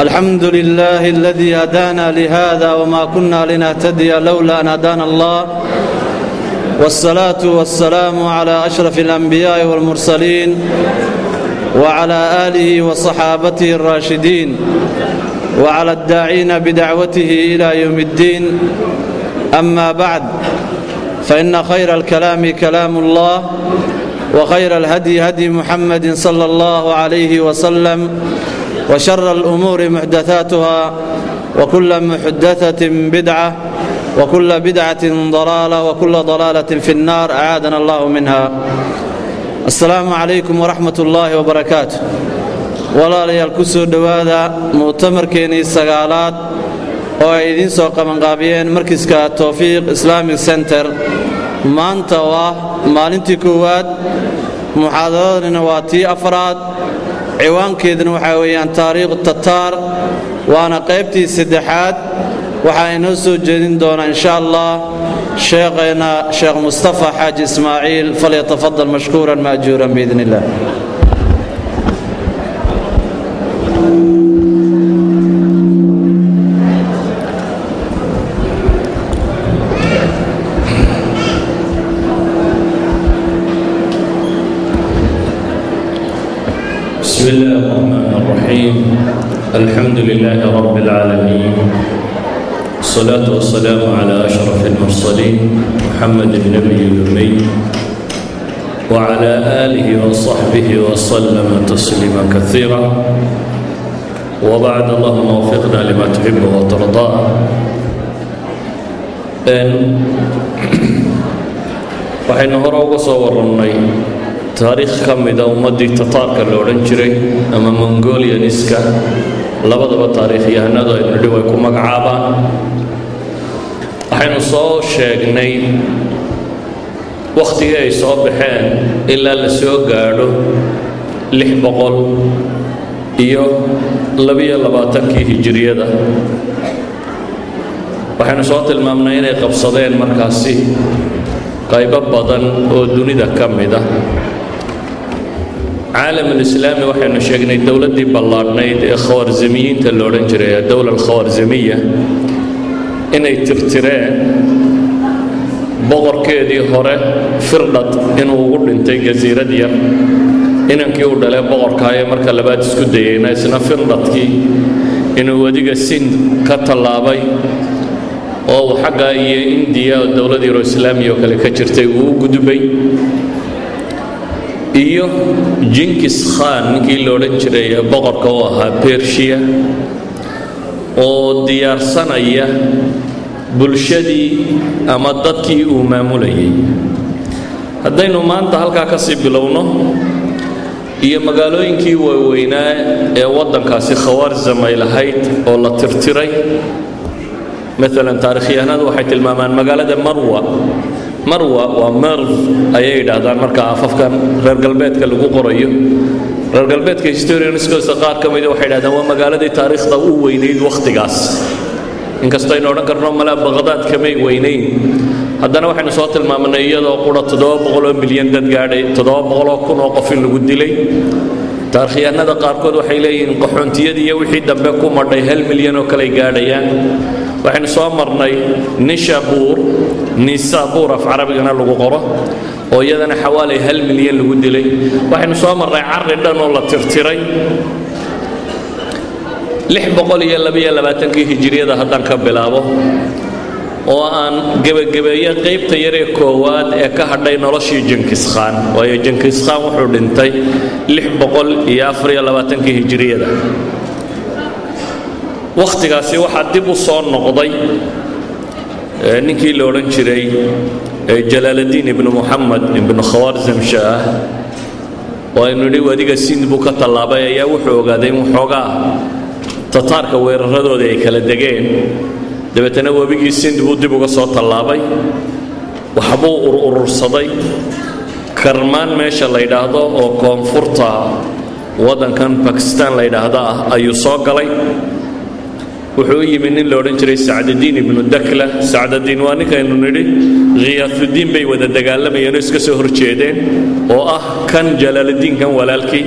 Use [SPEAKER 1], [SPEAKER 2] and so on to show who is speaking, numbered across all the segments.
[SPEAKER 1] الحمد لله الذي هدانا لهذا وما كنا لنهتدي لولا أن هدانا الله والصلاة والسلام على أشرف الأنبياء والمرسلين وعلى آله وصحابته الراشدين وعلى الداعين بدعوته إلى يوم الدين أما بعد فإن خير الكلام كلام الله وخير الهدي هدي محمد صلى الله عليه وسلم وشر الأمور محدثاتها وكل محدثة بدعة وكل بدعة ضلالة وكل ضلالة في النار أعاذنا الله منها السلام عليكم ورحمة الله وبركاته walaalayaal ku soo dhowaada mu'tamarkeennii sagaalaad oo ay idiin soo qabanqaabiyeen markiska towfiiq islamic center maanta ah maalintii koowaad muxaadaradana waa tii afraad ciwaankeeduna waxaa weeyaan taariikhu tataar waana qaybtii saddexaad. Waxaa inoo soo jeedin doonaa insha allah sheekhayna sheekh mustafa xaaji ismaaciil falyatafadal mashkuuran maajuuran biidn illah
[SPEAKER 2] بسم الله الرحمن الرحيم الحمد لله رب العالمين الصلاة والسلام على أشرف المرسلين محمد بن أبي الأمي وعلى آله وصحبه وسلم تسليما كثيرا وبعد اللهم وفقنا لما تحب وترضاه waxaynu hore uga soo taariikh ka mida ummaddii tataarka la odhan jiray ama mongolianiska labadaba taariikhyahanadu aynu nidhi way ku magacaabaan. Waxaynu soo sheegnay wakhtigii ay soo baxeen ilaa la soo gaadho lix boqol iyo labiyo labaatankii hijiriyada. Waxaynu soo tilmaamnay inay qabsadeen markaasi qaybo badan oo dunida ka mid ah caalamulislaami waxaynu sheegnay dowladdii ballaadhnayd ee khawarzimiyiinta la odhan jiray ee dowla alkhawarzimiya inay tirtireen boqorkeedii hore firdhad inuu ugu dhintay jasiirad yar inankii uu dhalee boqorkaayee marka labaad isku dayeyna isna firdhadkii inuu wadiga sind ka tallaabay oo uu xagga iyo indiya oo dowlad yaro islaamiya oo kale ka jirtay uu u gudbay iyo jinkis khan ninkii la odhan jiray boqorka u ahaa bershiya oo diyaarsanaya bulshadii ama dadkii uu maamulayay. Haddaynu maanta halkaa ka sii bilowno iyo magaalooyinkii waaweynaa ee waddankaasi khawaarzam ay lahayd oo la tirtiray maalan taarikhyahanadu waxay tilmaamaan magaalada marwa marwa waa merv ayay yidhaahdaan marka afafkan reer galbeedka lagu qorayo. Reer galbeedka historianskoosa qaar ka mida waxay yidhahdaan waa magaaladii taariikhda u weynayd wakhtigaas inkastoo aynu odhan karno malaa baqdaad kamay weynayn. Haddana waxaynu soo tilmaamnay iyadoo qura boqoloo milyan dad gaadhay boqoloo kun oo qof lagu dilay. Taarikhyahanada qaarkood waxay leeyihiin qaxoontiyadii iyo wixii dambe ku madhay hal milyan oo kaley gaadhayaan. Waxaynu soo marnay nishabuur nisabuur af carabigana lagu qoro oo iyadana xawaalay hal milyan lagu dilay. Waxaynu soo marnay cari dhan oo la tirtiray. Labaatankii hijiriyada haddaan ka bilaabo oo aan gebagabeeye qaybta yaree koowaad ee ka hadhay noloshii jinkis khaan waayo jinkis khaan wuxuu dhintay labaatankii hijiriyada wakhtigaasi waxaa dib u soo noqday ninkii la odhan jiray jalaaladiin ibnu muxamed ibnu khawaarzam shaah oo aynu nidhi wadiga sind buu ka tallaabay ayaa wuxuu ogaaday in waxoogaa tataarka weeraradoodii ay kala degeen. Dabeetana webigii sind buu dib uga soo tallaabay. Waxbuu ururursaday karmaan meesha la yidhaahdo oo koonfurta waddankan bakistan la yidhaahdo ah ayuu soo galay wuxuu u yimi nin la odhan jiray sacdadiin ibnu dakla. Sacdadiin waa ninkaynu nidhi khiyaafuddiin bay wada dagaalamayeen oo iska soo horjeedeen oo ah kan jalaaladiinkan walaalkii.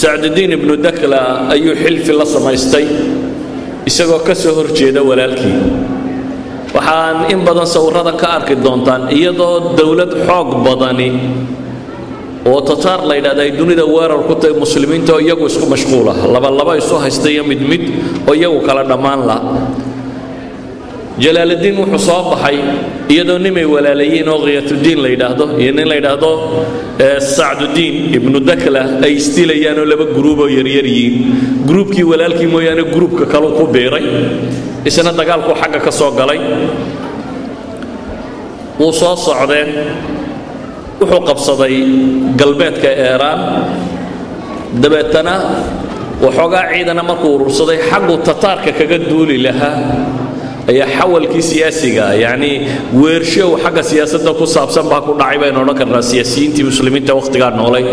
[SPEAKER 2] Sacdudiin ibnu dakla ayuu xilfi la samaystay isagoo ka soo hor jeeda walaalkii. Waxaan in badan sawirada ka arki doontaan iyadoo dowlad xoog badani oo tataar la yidhahda ay dunida weerar ku tahay muslimiinta oo iyagu isku mashquul ah. Labalaba isu haysta iyo mid mid oo iyagu kala dhammaan la. Jalaaladiin wuxuu soo baxay iyadoo nimay walaalayiin oo khiyatudiin la yidhaahdo iyo nin la yidhaahdo sacdudiin ibnu dakla ay isdilayaan oo laba gruuboo yaryar yihiin. Gruubkii walaalkii mooyaane gruubka kaleu ku biiray isna dagaalkuu xagga ka soo galay. Wuu soo socdeen wuxuu qabsaday galbeedka eeraan dabeetana waxoogaa ciidana markuu urursaday xagguu tataarka kaga duuli lahaa ayaa xawalkii siyaasiga yacnii weershow xagga siyaasadda ku saabsan baa ku dhacay baynu odhan karnaa siyaasiyiintii muslimiinta wakhtigaa noolay.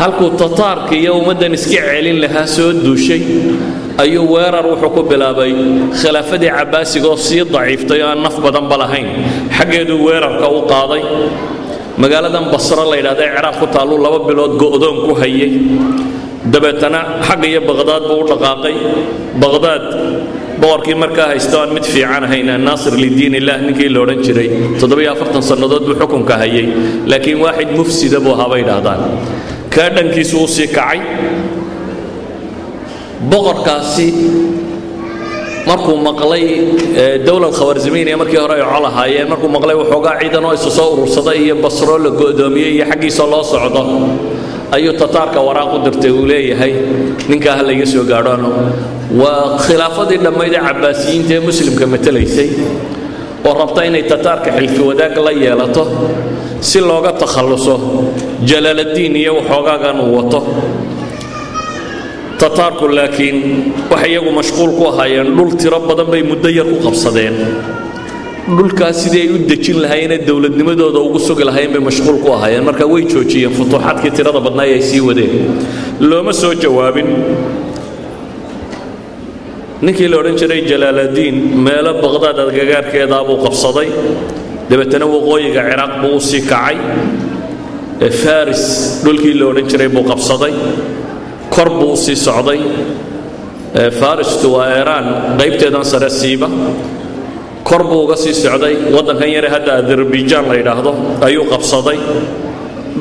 [SPEAKER 2] Halkuu tataarka iyo ummaddan iska celin lahaa soo duushay ayuu weerar wuxuu ku bilaabay khilaafadii cabbaasiga oo sii daciiftay oo aan naf badanba lahayn. Xaggeeduu weerarka u qaaday magaaladan basro la yidhahda ee ciraaq ku taalluu laba bilood go'doon ku hayay. Dabeetana xagga iyo baqhdaad buu u dhaqaaqay. Baqhdaad boqorkii markaa haysta aan mid fiican ahayn naasir lidiin illah ninkii la odhan jiray sannadood buu xukunka hayay. Laakiin waaxid mufsida buu ahaa bay kaa dhankiisu u sii kacay. Boqorkaasi markuu maqlay dowlad khawarzimiiniya markii hore ay col markuu maqlay waxoogaa ciidan oo isu soo urursaday iyo basroo la go'doomiyey iyo xaggiisa loo socdo. Ayuu tataarka waraaq u dirtay uu leeyahay ninkaa ha layga soo gaadhoano waa khilaafadii dhammayd ee cabbaasiyiinta ee muslimka matelaysay oo rabta inay tataarka xilfi wadaag la yeelato si looga takhalluso jalaaladiin iyo waxoogaagan uu wato tataarku laakiin waxay iyagu mashquul ku ahaayeen dhul tiro badan bay muddo yar ku qabsadeen. Dhulkaas sidii ay u dejin lahaayeenee dowladnimadooda ugu sugi lahaayeen bay mashquul ku ahaayeen. Marka way joojiyeen futuuxaadkii tirada badnaa ay sii wadeen. Looma soo jawaabin. Ninkii la odhan jiray jalaaladiin meelo baqhdaad agagaarkeedaa buu qabsaday. Dabeetana waqooyiga ciraaq buu u sii kacay. Faris dhulkii la odhan jiray buu qabsaday kor buu u sii socday faristu waa iiraan qaybteedan sare siiba. Kor buu uga sii socday waddankan yare hadda adarabijaan la yidhaahdo ayuu qabsaday.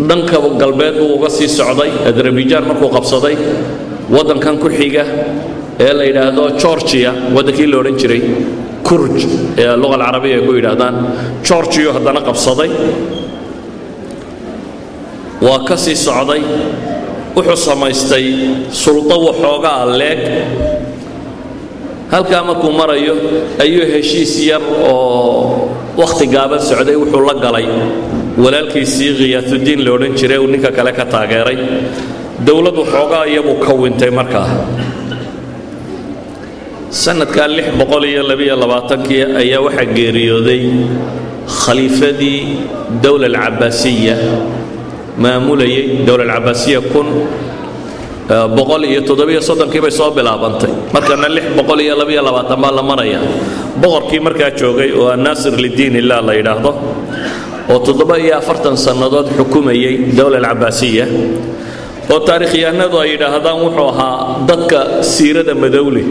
[SPEAKER 2] Dhanka galbeed buu uga sii socday adarabijaan markuu qabsaday waddankan ku xiga ee la yidhaahdo georgia waddankii la odhan jiray kurj ee luqa alcarabiya ay ku yidhaahdaan. Georgiyu haddana qabsaday. Waa ka sii socday wuxuu samaystay suldo waxoogaa leeg. Halkaa markuu marayo ayuu heshiis yar oo wakhti gaaban socday wuxuu la galay. Walaalkiisii khiyaatudiin la odhan jiray uu ninka kale ka taageeray. Dowlad waxoogaa iyabuu ka wintay markaa. Sanadkaa labaatankii ayaa waxaa geeriyooday khaliifadii dowla alcabaasiya maamulayay dowla alcabaasiya kun boqol iyo toddobiyo soddonkii bay soo bilaabantay. Markana lix boqol iyo labiyo labaatan baa la maraya. Boqorkii markaa joogay oo annaasir lidiin illah la yidhaahdo oo toddoba iyo afartan sannadood xukumayay dowla alcabaasiya oo taarikhyahanadu ay yidhaahdaan wuxuu ahaa dadka siirada madowle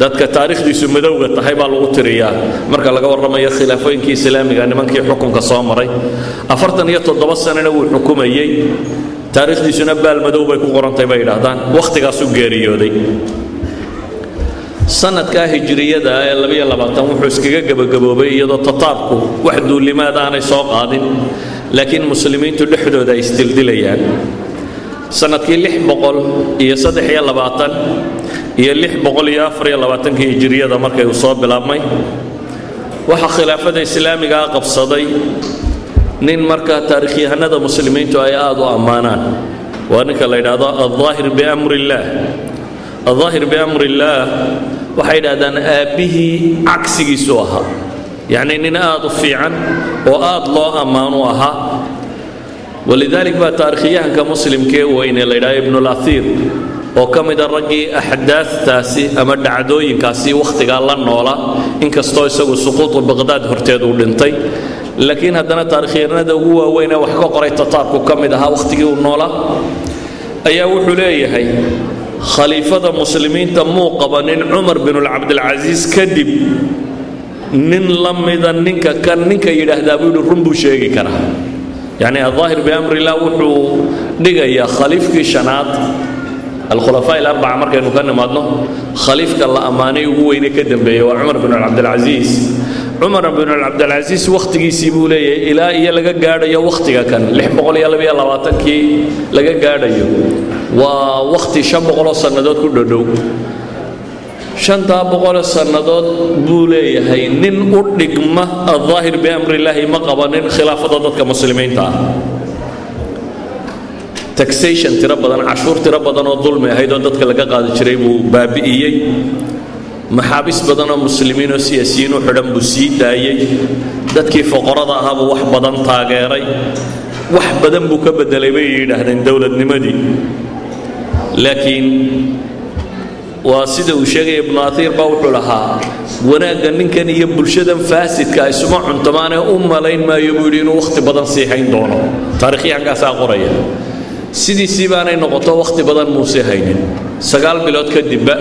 [SPEAKER 2] dadka taarikhdiisu madowga tahay baa lagu tiriyaa. Marka laga warramayo khilaafooyinkii islaamiga nimankii xukunka soo maray afartan iyo toddoba sanana wuu xukumayey. Taarikhdiisuna baal madow bay ku qorantay bay yidhaahdaan. Wakhtigaasuu geeriyooday. Sanadkaa hijriyada ee labiyo labaatan wuxuu iskaga gebagaboobay iyadoo tataarku wax duulimaad aanay soo qaadin laakiin muslimiintu dhexdooda ay isdildilayaan sannadkii lix boqol iyo saddex iyo labaatan iyo hijiriyada markay uu soo bilaabmay. Waxaa khilaafada islaamigaa qabsaday nin markaa taarikhyahanada muslimiintu ay aada u ammaanaan. Waa ninka la yidhaahdo aldaahir biamri illaah aldaahir biamri waxay yidhahdaan aabbihii cagsigiisu ahaa. Yacni nin aada u fiican oo aada loo ammaanu ahaa. Walidalik baa taarikhyahanka muslimkee weyne la yidhahdo ibnulaiir oo ka mida raggii axdaaftaasi ama dhacdooyinkaasi wakhtigaa la noola inkastoo isagu suquutu baqhdaad horteed uu dhintay. Laakiin haddana taarikhyahanada ugu waaweyn ee wax ka qoray tataarku ka mid ahaa wakhtigii uu noolaa ayaa wuxuu leeyahay khaliifada muslimiinta muu qabanin cumar binulcabdilcasiis kadib nin la mida ninka kan ninka yidhaahdaa buu yidhi run buu sheegi karaa. Yacni aldaahir biamrillah wuxuu dhigayaa khaliifkii shanaad alkhulafaa markaynu ka nimaadno khaliifka la ammaanay ugu weyne ka dambeeyey waa cumar bin cabdilcasiis cumar bin cabdilcasiis wakhtigiisii buu leeyahay ilaa iyo laga gaadhayo wakhtiga kan kii laga gaadhayo waa wakhti boqoloo sannadood ku dhodhow shantaa boqoloo sannadood buu leeyahay nin u dhigma aldaahir biamrillaahi ma qabanin khilaafada dadka muslimiinta ah taxation tiro badan cashuur tiro badan oo dulmi ahayd oo dadka laga qaadi jiray buu baabi'iyey. Maxaabis badan oo muslimiin oo siyaasiyiin u xidhan buu sii daayey. Dadkii foqorada ahaa buu wax badan taageeray. Wax badan buu ka bedelay bay yidhaahdeen dowladnimadii. Laakiin waa sida uu sheegaya ibnu atiir baa wuxuu lahaa wanaagga ninkan iyo bulshadan faasidka isuma cuntomaanee u malayn maayo buu yidhi inuu wakhti badan sii hayn doono. Taarikhyahankaasaa qoraya sidiisii baanay noqoto wakhti badan muuse haynin. Sagaal bilood kadibba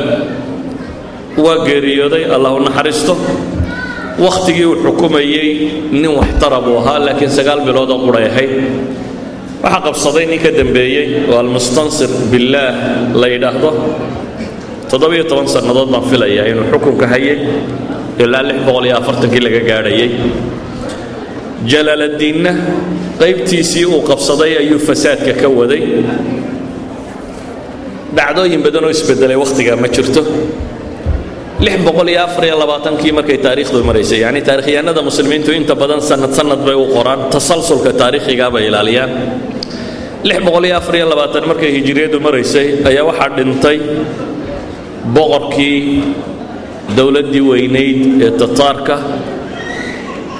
[SPEAKER 2] waa geeriyooday allah u naxariisto. Wakhtigii uu xukumayey nin waxtara buu ahaa laakiin sagaal bilood oo quray ahayd waxaa qabsaday nin ka dambeeyey oo almustansir billaah la yidhaahdo. Toddobiyo toban sannadood baan filayaa inuu xukunka hayay ilaa lix boqol iyo afartankii laga gaadhayay. Jalaaladiinna qaybtiisii uu qabsaday ayuu fasaadka ka waday. Dhacdooyin badan oo isbedelay wakhtigaa ma jirto. Labaatankii markay taariikhdu maraysay yacni taarikhyahanada muslimiintu inta badan sanad sanad bay u qoraan tasalsulka taariikhigaa bay ilaaliyaan. Markay hijiriyadu maraysay ayaa waxaa dhintay boqorkii dowladdii weynayd ee tataarka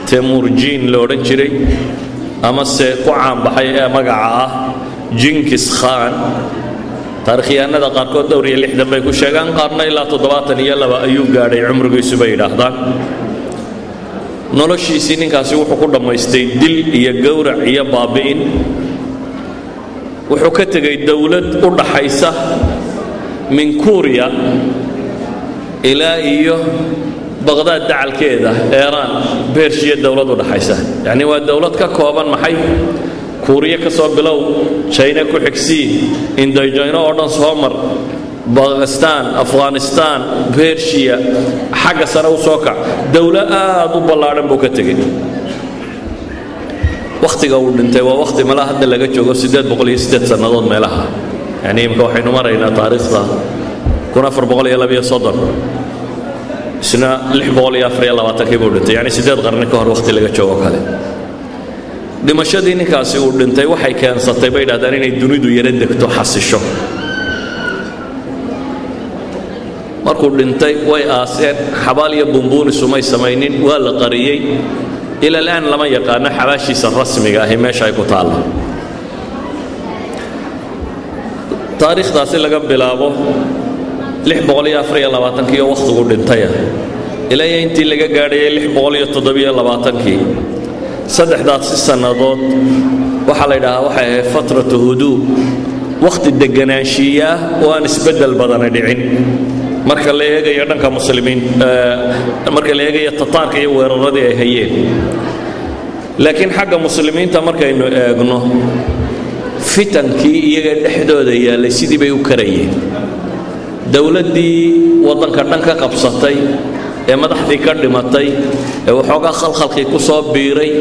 [SPEAKER 2] temurjiin la odhan jiray amase ku caanbaxay ee magaca ah jinkis khan. Taarikhyahanada qaarkood dhowr iyo lixdan bay ku sheegaan qaarna ilaa toddobaatan iyo laba ayuu gaadhay cumrigiisu bay yidhaahdaan noloshiisii ninkaasi wuxuu ku dhammaystay dil iyo gowrac iyo baabi'in. Wuxuu ka tegay dowlad u dhaxaysa min kuuriya ilaa iyo baqdaad dacalkeeda eeraan beershiya dowlad u dhaxaysa. Yacni waa dowlad ka kooban maxay? Kuuriya ka soo bilow jayna ku xigsii indayjayno oo dhan soo mar bakistaan afghanistaan bershiya xagga sare u soo kac. Dowlo aad u ballaadhan buu ka tegey. Wakhtiga uu dhintay waa wakhti mala hadda laga joogo siddeed boqol iyo siddeed sannadood meelaha. Yacni imka waxaynu maraynaa taariikhda kun afar boqol iyo labiyo soddon isna lix boqol iyo afar iyo labaatankii buu dhintay. Yacni siddeed qarni ka hor wakhti laga joogo kale. Dhimashadii ninkaasi uu dhintay waxay keensatay bay yidhahdaan inay dunidu yaro degto xasisho. Markuu dhintay way aaseen xabaal iyo bumbuunisu may samaynin waa la qariyey. Ila alaan lama yaqaano xabaashiisa rasmiga ahi meesha ay ku taalla. Taariikhdaasi laga bilaabo iyo wakhtigu dhintaya ilaa iyo intii laga gaadhayay labaatankii saddexdaasi sannadood waxaa la yidhaahaa waxay ahayd fatratu huduu wakhti deganaanshiiya ah oo aan isbeddel badani dhicin. Marka la eegayo dhanka muslimiin marka la eegayo tataarka iyo weeraradii ay hayeen. Laakiin xagga muslimiinta markaynu eegno fitankii iyaga dhexdooda yaallay sidii bay u karayeen dowladdii waddanka dhan ka qabsatay ee madaxdii ka dhimatay ee waxoogaa khalkhalkii ku soo biiray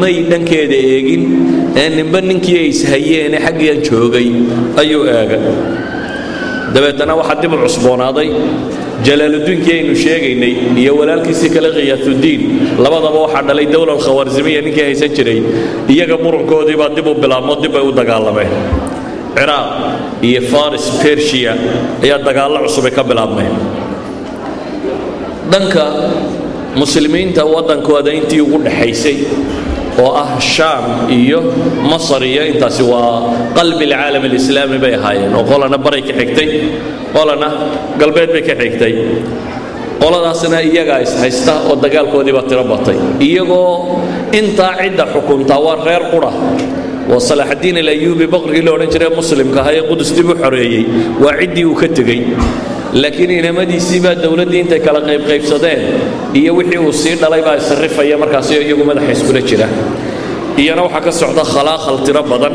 [SPEAKER 2] may dhankeeda eegin ee ninba ninkii ay ishayeene xaggiian joogay ayuu eegay dabeetana waxaa dib u cusboonaaday jalaaludiinkii aynu sheegaynay iyo walaalkiisii kale khiyaatuddiin labadaba waxaa dhalay dowla alkhawaarsimiya ninkii haysan jiray. Iyaga murankoodii baa dib u bilaabmo dib bay u dagaalameen ciraaq iyo faris bershiya ayaa dagaallo cusubay ka bilaabmeen dhanka muslimiinta waddankooda intii ugu dhaxaysay oo ah shaam iyo masar iyo intaasi waa qalbi alcaalam alislaami bay ahaayeen oo qolana baray ka xigtay qolana galbeed bay ka xigtay. Qoladaasna iyagaa is haysta oo dagaalkoodiibaa tiro batay. Iyagoo intaa cidda xukuntaa waa reer qura waa salaaxaddiin alayuubi boqorkii la odhan jiray muslimka ahaa qudus dib u xoreeyey waa ciddii uu ka tegey. Laakiin inamadiisii baa dowladdii intay kala qaybqaybsadeen iyo wixii uu sii dhalay baa isrifaya markaasi iyagu madaxa iskula jira. Iyana waxaa ka socda khalaaqal tiro badan.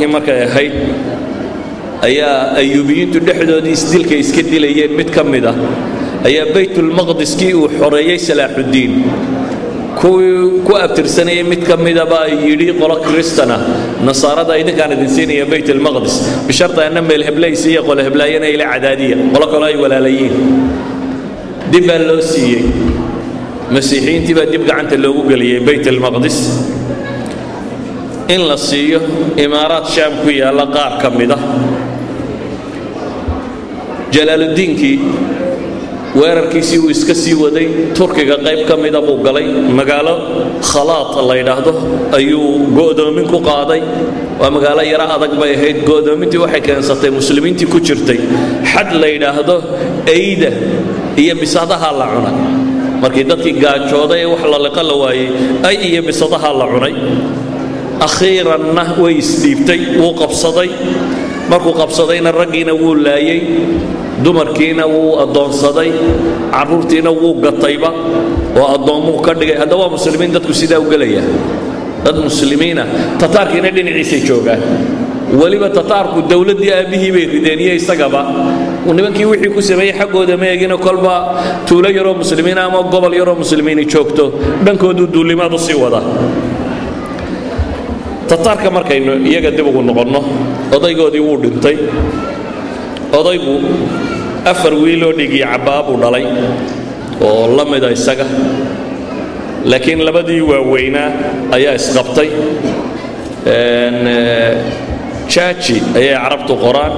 [SPEAKER 2] Kii markay ahayd ayaa ayuubiyiintu dhexdoodii isdilka iska dilayeen mid ka mid ah ayaa baytulmaqdiskii uu xoreeyey salaaxuddiin kuwii ku abtirsanayay mid ka midabaa yidhi qolo kristana nasaarada idinkaan idin siinaya bayt almaqdis bisharta anna meel heblaysi iyo qolo heblaayana ila cadaadiya. Qolo kaloo ay walaalayiin. Dib baa loo siiyey. Masiixiyiintii baa dib gacanta loogu geliyey bayt almaqdis in la siiyo imaaraad shaam ku yaalla qaar ka mid ah jalaaluddiinkii weerarkiisii uu iska sii waday turkiga qayb ka mida buu galay. Magaalo khalaad la yidhaahdo ayuu go'doomin ku qaaday. Waa magaalo yaro adag bay ahayd. Go'doomintii waxay keensatay muslimiintii ku jirtay. Xad la yidhaahdo eyda iyo bisadaha la cunay. Markii dadkii gaajooday ee wax la liqo la waayey ay iyo bisadaha la cunay. Akhiiranna way isdhiibtay wuu qabsaday markuu qabsadayna raggiina wuu laayey dumarkiina wuu addoonsaday carruurtiina wuu gatayba oo addoommuu ka dhigay. Hadda waa muslimiin dadku sidaa u gelaya dad muslimiina tataarkiina dhinaciisay joogaan. Weliba tataarku dowladdii aabbihii bay rideen iyo isagaba. Nimankii wixii ku sameeyey xaggooda ma eegina kolba tuulo yaroo muslimiina ama gobol yaroo muslimiini joogto. Dhankooduu duulimaad u sii wada. Tataarka markaynu iyaga dib ugu noqonno odaygoodii wuu dhintay. Odaygu afar wiiloo dhigii cabbaa buu dhalay oo la mida isaga. Laakiin labadii waaweynaa ayaa isqabtay. Jaaji ayay carabtu qoraan.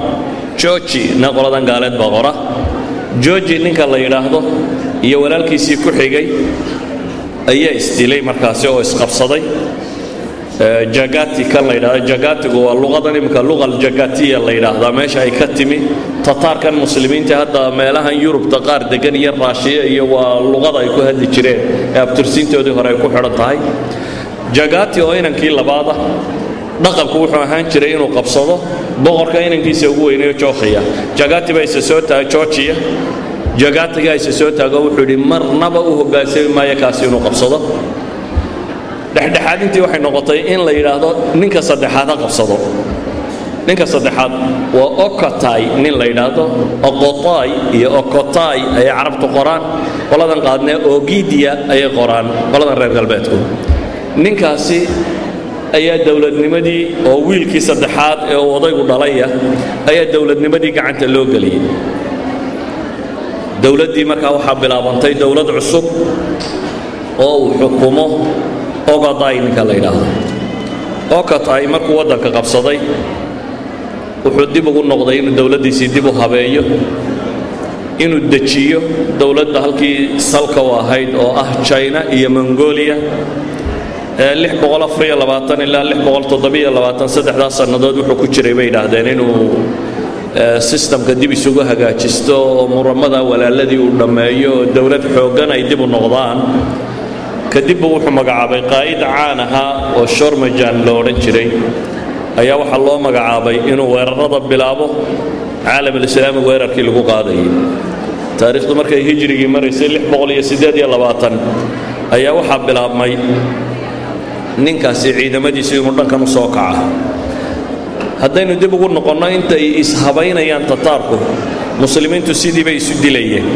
[SPEAKER 2] Jooji na qoladan gaaleed baa qora. Jooji ninka la yidhaahdo iyo walaalkiisii ku xigay ayaa isdilay markaasi oo isqabsaday jagati la yidhahdo. Jagatigu waa luqadan imika luqa aljagatiya la yidhaahdaa meesha ay ka timi tataarkan muslimiinta hadda meelahan yurubta qaar degan iyo raashiya iyo waa luqada ay ku hadli jireen. Ee abtirsiintoodii hore ay ku xidhan tahay. Jagati oo inankii labaada dhaqanku wuxuu ahaan jiray inuu qabsado. Boqorka inankiisa ugu weynayo jookhiya jagati baa isa soo taagay joojiya. Jagatigaa isa soo taago wuxuu yidhi marnaba u hoggaansami maayo kaasi inuu qabsado dhexdhexaadintii waxay noqotay in la yidhaahdo ninka saddexaad ha qabsado. Ninka saddexaad waa okotay nin la yidhaahdo oqotay iyo okotay ayay carabtu qoraan qoladan qaadnee ogidia ayay qoraan qoladan reer galbeedku. Ninkaasi ayaa dowladnimadii oo wiilkii saddexaad ee uu odaygu dhalaya ayaa dowladnimadii gacanta loo geliyey dowladdii markaa waxaa bilaabantay dowlad cusub oo uu xukumo ogoday ninka la yidhaahdo. Okotay markuu waddanka qabsaday wuxuu dib ugu noqday inuu dowladdiisii dib u habeeyo inuu dejiyo dowladda halkii salka u ahayd oo ah china iyo mongolia. Ilaa saddexdaa sannadood wuxuu ku jiray bay yidhaahdeen inuu sistamka dib isugu hagaajisto oo muramada walaaladii uu dhammeeyo oo dowlad xooggan ay dib u noqdaan kadibba wuxuu magacaabay qaa'id caan ahaa oo shormajan lo odhan jiray. Ayaa waxaa loo magacaabay inuu weerarada bilaabo caalamalislaami weerarkii lagu qaadayay. Taariikhdu markay hijrigii maraysay ayaa waxaa bilaabmay ninkaasi ciidamadiisu inuu dhankan u soo kaca. Haddaynu dib ugu noqonno intay ishabaynayaan tataarku muslimiintu sidii bay isu dilayeen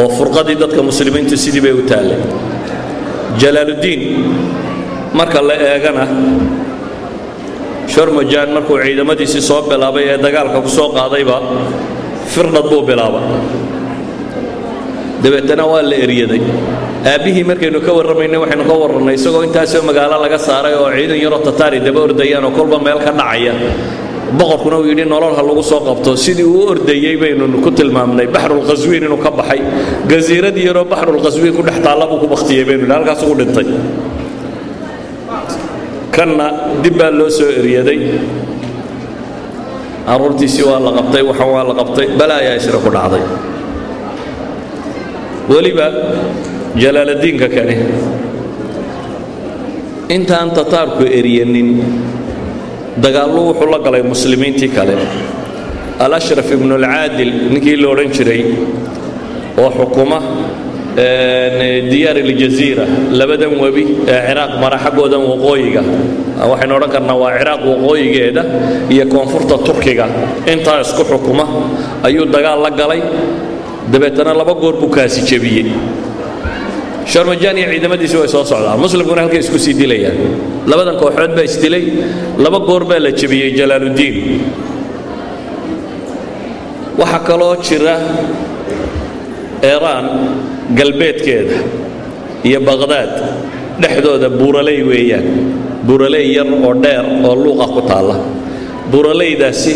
[SPEAKER 2] oo furqadii dadka muslimiintu sidii bay u taallay jalaaluddiin marka la eegana shormajan markuu ciidamadiisii soo bilaabay ee dagaalka ku soo qaadayba firdhad buu bilaaba dabeetana waa la eryaday. Aabbihii markaynu ka warramaynay waxaynu ka warrannay isagoo intaasoo magaalo laga saaray oo ciidan yaroo tataari daba ordayaan oo kolba meel ka dhacaya boqorkuna uu yidhi nolol ha lagu soo qabto. Sidii uu ordayey baynu ku tilmaamnay baxrulqaswiin inuu ka baxay. Gasiiradii yaroo baxrulqaswiin ku dhex taalla buu ku baktiyey baynu halkaas ugu dhintay. Kanna dib baa loo soo eryaday carruurtiisii waa la qabtay waxan waa la qabtay balaayaa isna ku dhacday. Weliba jalaaladiinka kani intaan tataarku eryanin dagaallu wuxuu la galay muslimiintii kale. Alashraf ibnu alcaadil ninkii la odhan jiray oo xukuma diyaar aljaziira labadan webi ee ciraaq mara xaggoodan waqooyiga. Waxaynu odhan karnaa waa ciraaq waqooyigeeda iyo koonfurta turkiga. Intaa isku xukuma ayuu dagaal la galay. Dabeetana laba goor buu kaasi jebiyey sharmajaan iyo ciidamadiisi way soo socdaan. Muslimkuna halkay isku sii dilayaan. Labadan kooxood baa isdilay laba goor baa la jebiyey jalaaluddiin waxaa kaloo jira eeraan galbeedkeeda iyo baqhdaad dhexdooda buuraley weeyaan. Buuraley yar oo dheer oo luuqa ku taalla. Buuralaydaasi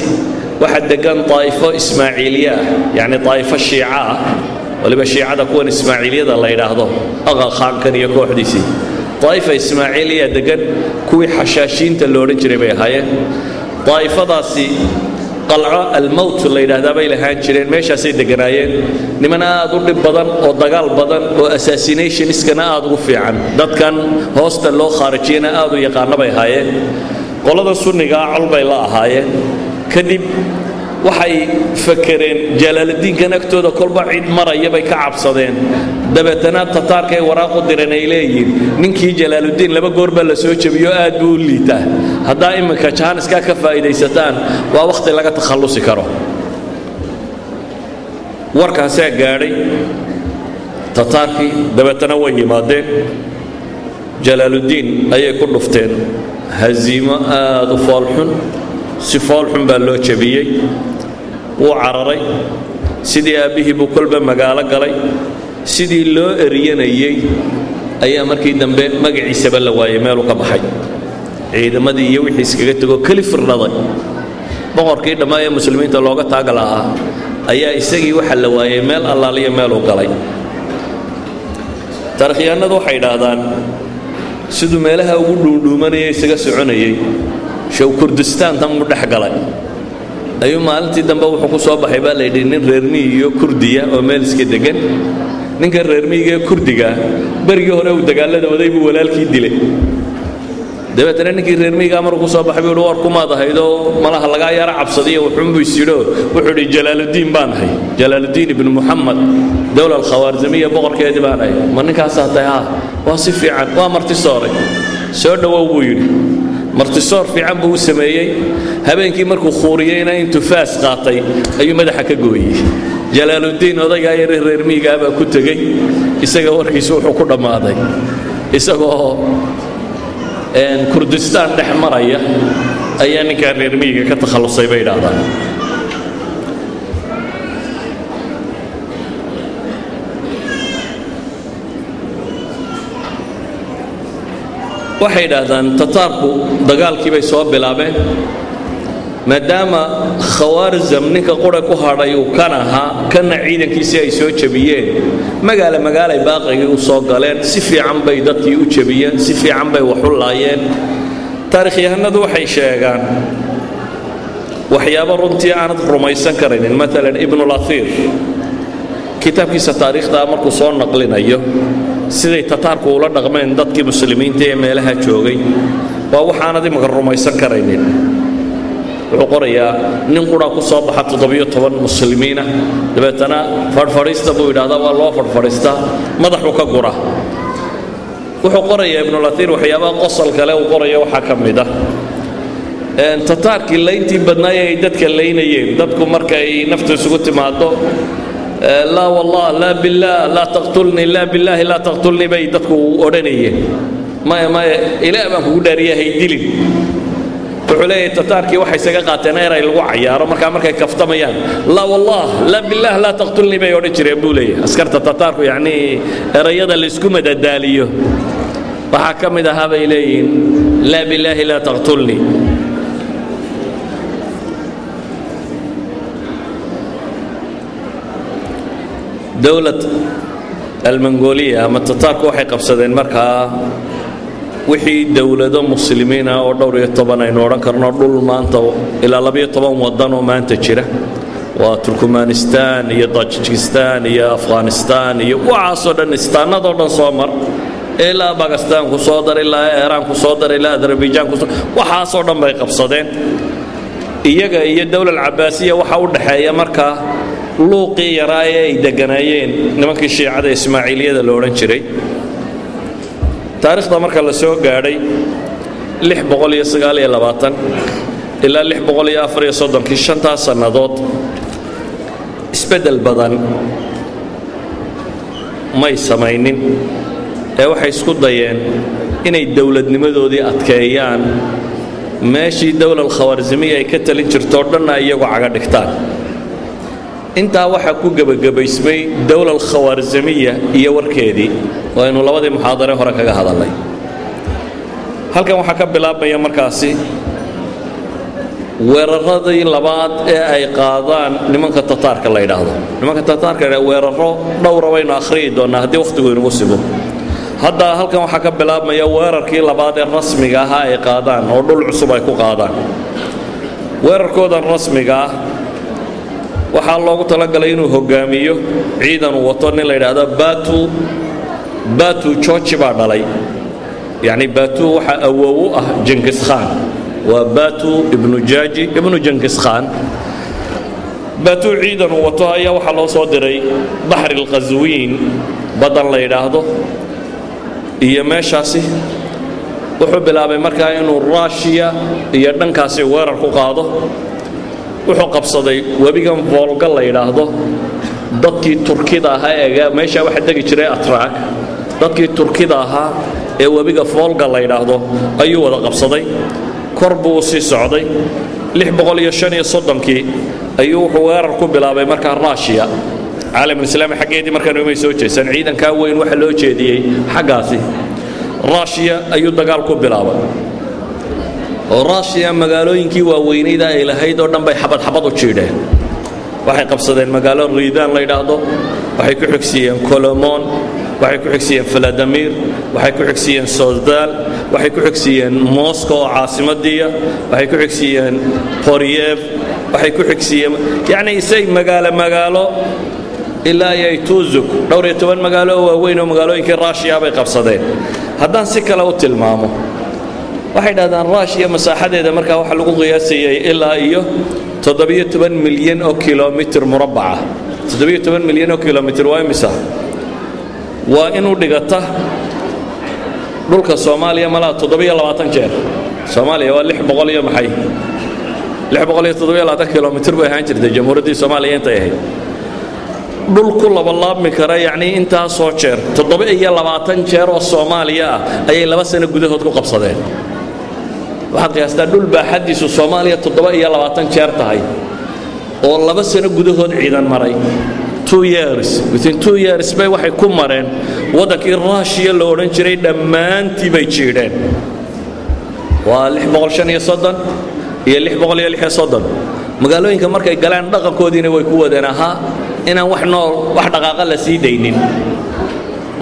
[SPEAKER 2] waxaa degan daa'ifo ismaaciiliye ah yacni daa'ifo shiica ah waliba shiicada kuwan ismaaciiliyada la yidhaahdo aqa khaankan iyo kooxdiisii. Daa'ifa ismaaciiliya degan kuwii xashaashiinta lo odhan jiray bay ahaayeen. Daa'ifadaasi qalco almowt la yidhaahdaa lahaan jireen meeshaasay deganaayeen. Niman aad u dhib badan oo dagaal badan oo assassinationskana aad ugu fiican. Dadkan hoosta loo khaarijiyana aad u yaqaana bay ahaayeen. Qolada sunnigaa col bay la ahaayeen. Kadib waxay fakereen jalaaladiinkan agtooda kolba cid maraya bay ka cabsadeen. Dabeetana tataarkay waraaq u direen ay leeyihiin ninkii jalaaluddiin laba goor baa la soo jebiyo aad buu u liitaa haddaa imminka jaaniskaa ka faa'iidaysataan waa wakhti laga takhallusi karo. Warkaasaa gaadhay tataarkii dabeetana way yimaadeen. Jalaaluddiin ayay ku dhufteen haziimo aad u foolxun si foolxun baa loo jebiyey wuu cararay. Sidii aabbihii buu kolba magaalo galay. Sidii loo eryanayey ayaa markii dambe magaciisaba la waayay meeluu ka baxay. Ciidamadii iyo wixii iskaga tegoo keli firdhaday boqorkii dhammaa ee muslimiinta looga taaga la'aa ayaa isagii waxa la waayay meel allaaliyo meeluu galay. Taarikhyahanadu waxay idhaahdaan siduu meelaha ugu dhuundhuumanaya isaga soconayey show kurdistaantan mu dhex galay. Ayuu maalintii dambe wuxuu ku soo baxay baa layidhi nin reermiyi iyo kurdiya oo meel iska degan ninkan reermiyiga ee kurdigaa berigii hore uu dagaalada waday buu walaalkii dilay. Dabeetana ninkii reermiyigaa markuu ku soo baxay buu war kumaad ahaydoo malaha lagaa yaro cabsadiyo wuxuunbuu isyidho wuxuu idhi jalaaluddiin baan ahay. Jalaaluddiin ibnu muxamed dowla alkhawaarzamiya boqorkeedii baan ahay. Ma ninkaasaa tahay ah waa si fiican waa marti sooray. Soo dhowow buu yidhi martisoor fiican buu u sameeyey. Habeenkii markuu khuuriyeyna intuu faas qaatay ayuu madaxa ka gooyey. Jalaaluddiin odaygaa yare reermiigaa baa ku tegey. Isaga warkiisu wuxuu ku dhammaaday. Isagoo kurdistaan dhex maraya ayaa ninkaa reermiyiga ka takhallusay bay idhaahdaan waxay idhaahdaan tataarku dagaalkii bay soo bilaabeen. Maadaama khawaarzam ninka qura ku hadhay uu kan ahaa kanna ciidankiisii ay soo jebiyeen magaala magaalay baaqigii u soo galeen si fiican bay dadkii u jebiyeen si fiican bay wax u laayeen. Taarikhyahanadu waxay sheegaan waxyaabo runtii aanad rumaysan karaynin. Maalan ibnulaiir kitaabkiisa taariikhdaa markuu soo naqlinayo siday tataarku ula dhaqmeen dadkii muslimiinta ee meelaha joogay waa waxaanad imika rumaysan karaynin. Wuxuu qorayaa nin quraa ku soo baxa toddobiyo toban muslimiina. Dabeetana fadhfadhiista buu yidhahdaa waa loo fadhfadhiistaa madaxu ka gura. Wuxuu qorayaa ibnulaiir waxyaabaha qosol kale uu qoraya waxaa ka mid ah. Tataarkii layntii badnaayee ay dadka laynayeen. Dadku markay naftu isugu timaado laa wallah laa billaah laa taqtulnii laa billaahi laa taqtulnii bay dadku odhanayeen. Maya maya ilaah baan kugu dhaariya haydilin wuxuu leeyahay tataarkii waxay isaga qaateen eray lagu cayaaro markaa markay kaftamayaan laa wallah laa billaah laa taqtulnii bay odhan jireen buu leeyahay. Askarta tataarku yacnii erayada laysku madadaaliyo. Waxaa ka mid ahaa leeyihiin laa billaahi laa taqtulnii dowlad almangoliya ama tataarku waxay qabsadeen markaa wixii dowlado muslimiina oo dhowr iyo toban aynu odhan karno dhul maanta ilaa labiyo toban waddan oo maanta jira. Waa turkmanistan iyo tajikistan iyo afghanistan iyo waxaasoo dhan istaanadoo dhan soo mar. Ilaa bakistan ku soo dar ilaa iiraan ku dar ilaa adarbaijaan ku waxaasoo dhan bay qabsadeen. Iyaga iyo dowlal cabaasiya waxa u dhaxeeya markaa luuqii yaraa ee ay deganaayeen. Nimankii shiicada ismaaciiliyada la odhan jiray. Taariikhda marka la soo gaadhay ilaa kii shantaas sannadood isbeddel badan may samaynin ee waxay isku dayeen inay dowladnimadoodii adkeeyaan. Meeshii dowlal khawarsimiya ay ka talin jirtoo dhanna iyagu caga dhigtaan intaa waxaa ku gebagabaysmay dowlal khawarsimiya iyo warkeedii oo aynu labadii muxaadare hore kaga hadalnay. Halkan waxaa ka bilaabmaya markaasi weeraradii labaad ee ay qaadaan nimanka tataarka la yidhaahdo. Nimanka tataarka la weeraro dhowra baynu akhriyi doonnaa haddii wakhtigu inugu sigo. Hadda halkan waxaa ka bilaabmaya weerarkii labaad ee rasmiga ahaa ay qaadaan oo dhul cusub ay ku qaadaan. Weerarkoodan rasmiga ah waxaa loogu talagalay inuu hogaamiyo ciidan uu wato nin la yidhaahdo batu georgi baa dhalay. Yacni batu waxaa awow u ah jengis khan. Waa batu ibnu jaaji ibnu jengis khan. Batu ciidan uu wato ayaa waxaa loo soo diray baxri lkhaswiin baddan la yidhaahdo. Iyo meeshaasi wuxuu bilaabay markaa inuu ruushiya iyo dhankaasi weerar ku qaado wuxuu qabsaday webigan voolga la yidhaahdo dadkii turkida ahaa ee meeshaa waxa degi jiray atraak dadkii turkida ahaa ee webiga voolga la yidhaahdo ayuu wada qabsaday. Kor buu u sii socday. Kii ayuu wuxuu weerar ku bilaabay markaa ruushiya caalamulislaami xaggeedii markaan umay soo jeesan ciidankaa weyn waxa loo jeediyey xaggaasi. Ruushiya ayuu dagaal ku bilaabay oo ruushiya magaalooyinkii waaweynayda ay lahayd oo dhan bay xabad xabad u jiidheen. Waxay qabsadeen magaalo riidaan la yidhaahdo waxay ku xigsiiyeen kolomon waxay ku xigsiiyeen faladimir waxay ku xigsiiyeen sosdal waxay ku xigsiiyeen moscow oo caasimadiiya waxay ku xigsiiyeen boryev waxay ku xigsiiyeen yacni isay magaalo magaalo ilaa iyo tuzuk dhowr iyo toban magaalo oo waaweyn oo magaalooyinkii ruushiya bay qabsadeen. Haddaan si kale u tilmaamo waxay dhahdaan ruushiya masaaxadeeda markaa waxaa lagu qiyaasayay ilaa iyo toddobiyo toban milyan oo kilomitir murabbaca. toddobiyo toban milyan oo kilomitir waa imisa? Waa inuu dhigata dhulka soomaaliya malaa toddobiyo labaatan jeer. Soomaaliya waa lix boqol iyo maxay? Lix boqol iyo toddobiyo labaatan kilomitir bay ahaan jirtay jamhuuriyaddii soomaaliya intay ahayd. Dhul ku labalaabmi kara yacnii intaasoo jeer toddoba iyo labaatan jeer oo soomaaliya ah ayay laba sano gudahood ku qabsadeen waxaad qiyaastaa dhul baaxaddiisu soomaaliya toddoba iyo labaatan jeer tahay oo laba sano gudahood ciidan maray. Two years within two years bay waxay ku mareen waddankii ruushiya la odhan jiray dhammaantii bay jiidheen. Waa iyo magaalooyinka markay galaan dhaqankoodiina way ku wadeen ahaa inaan wax nool wax dhaqaaqa la sii daynin.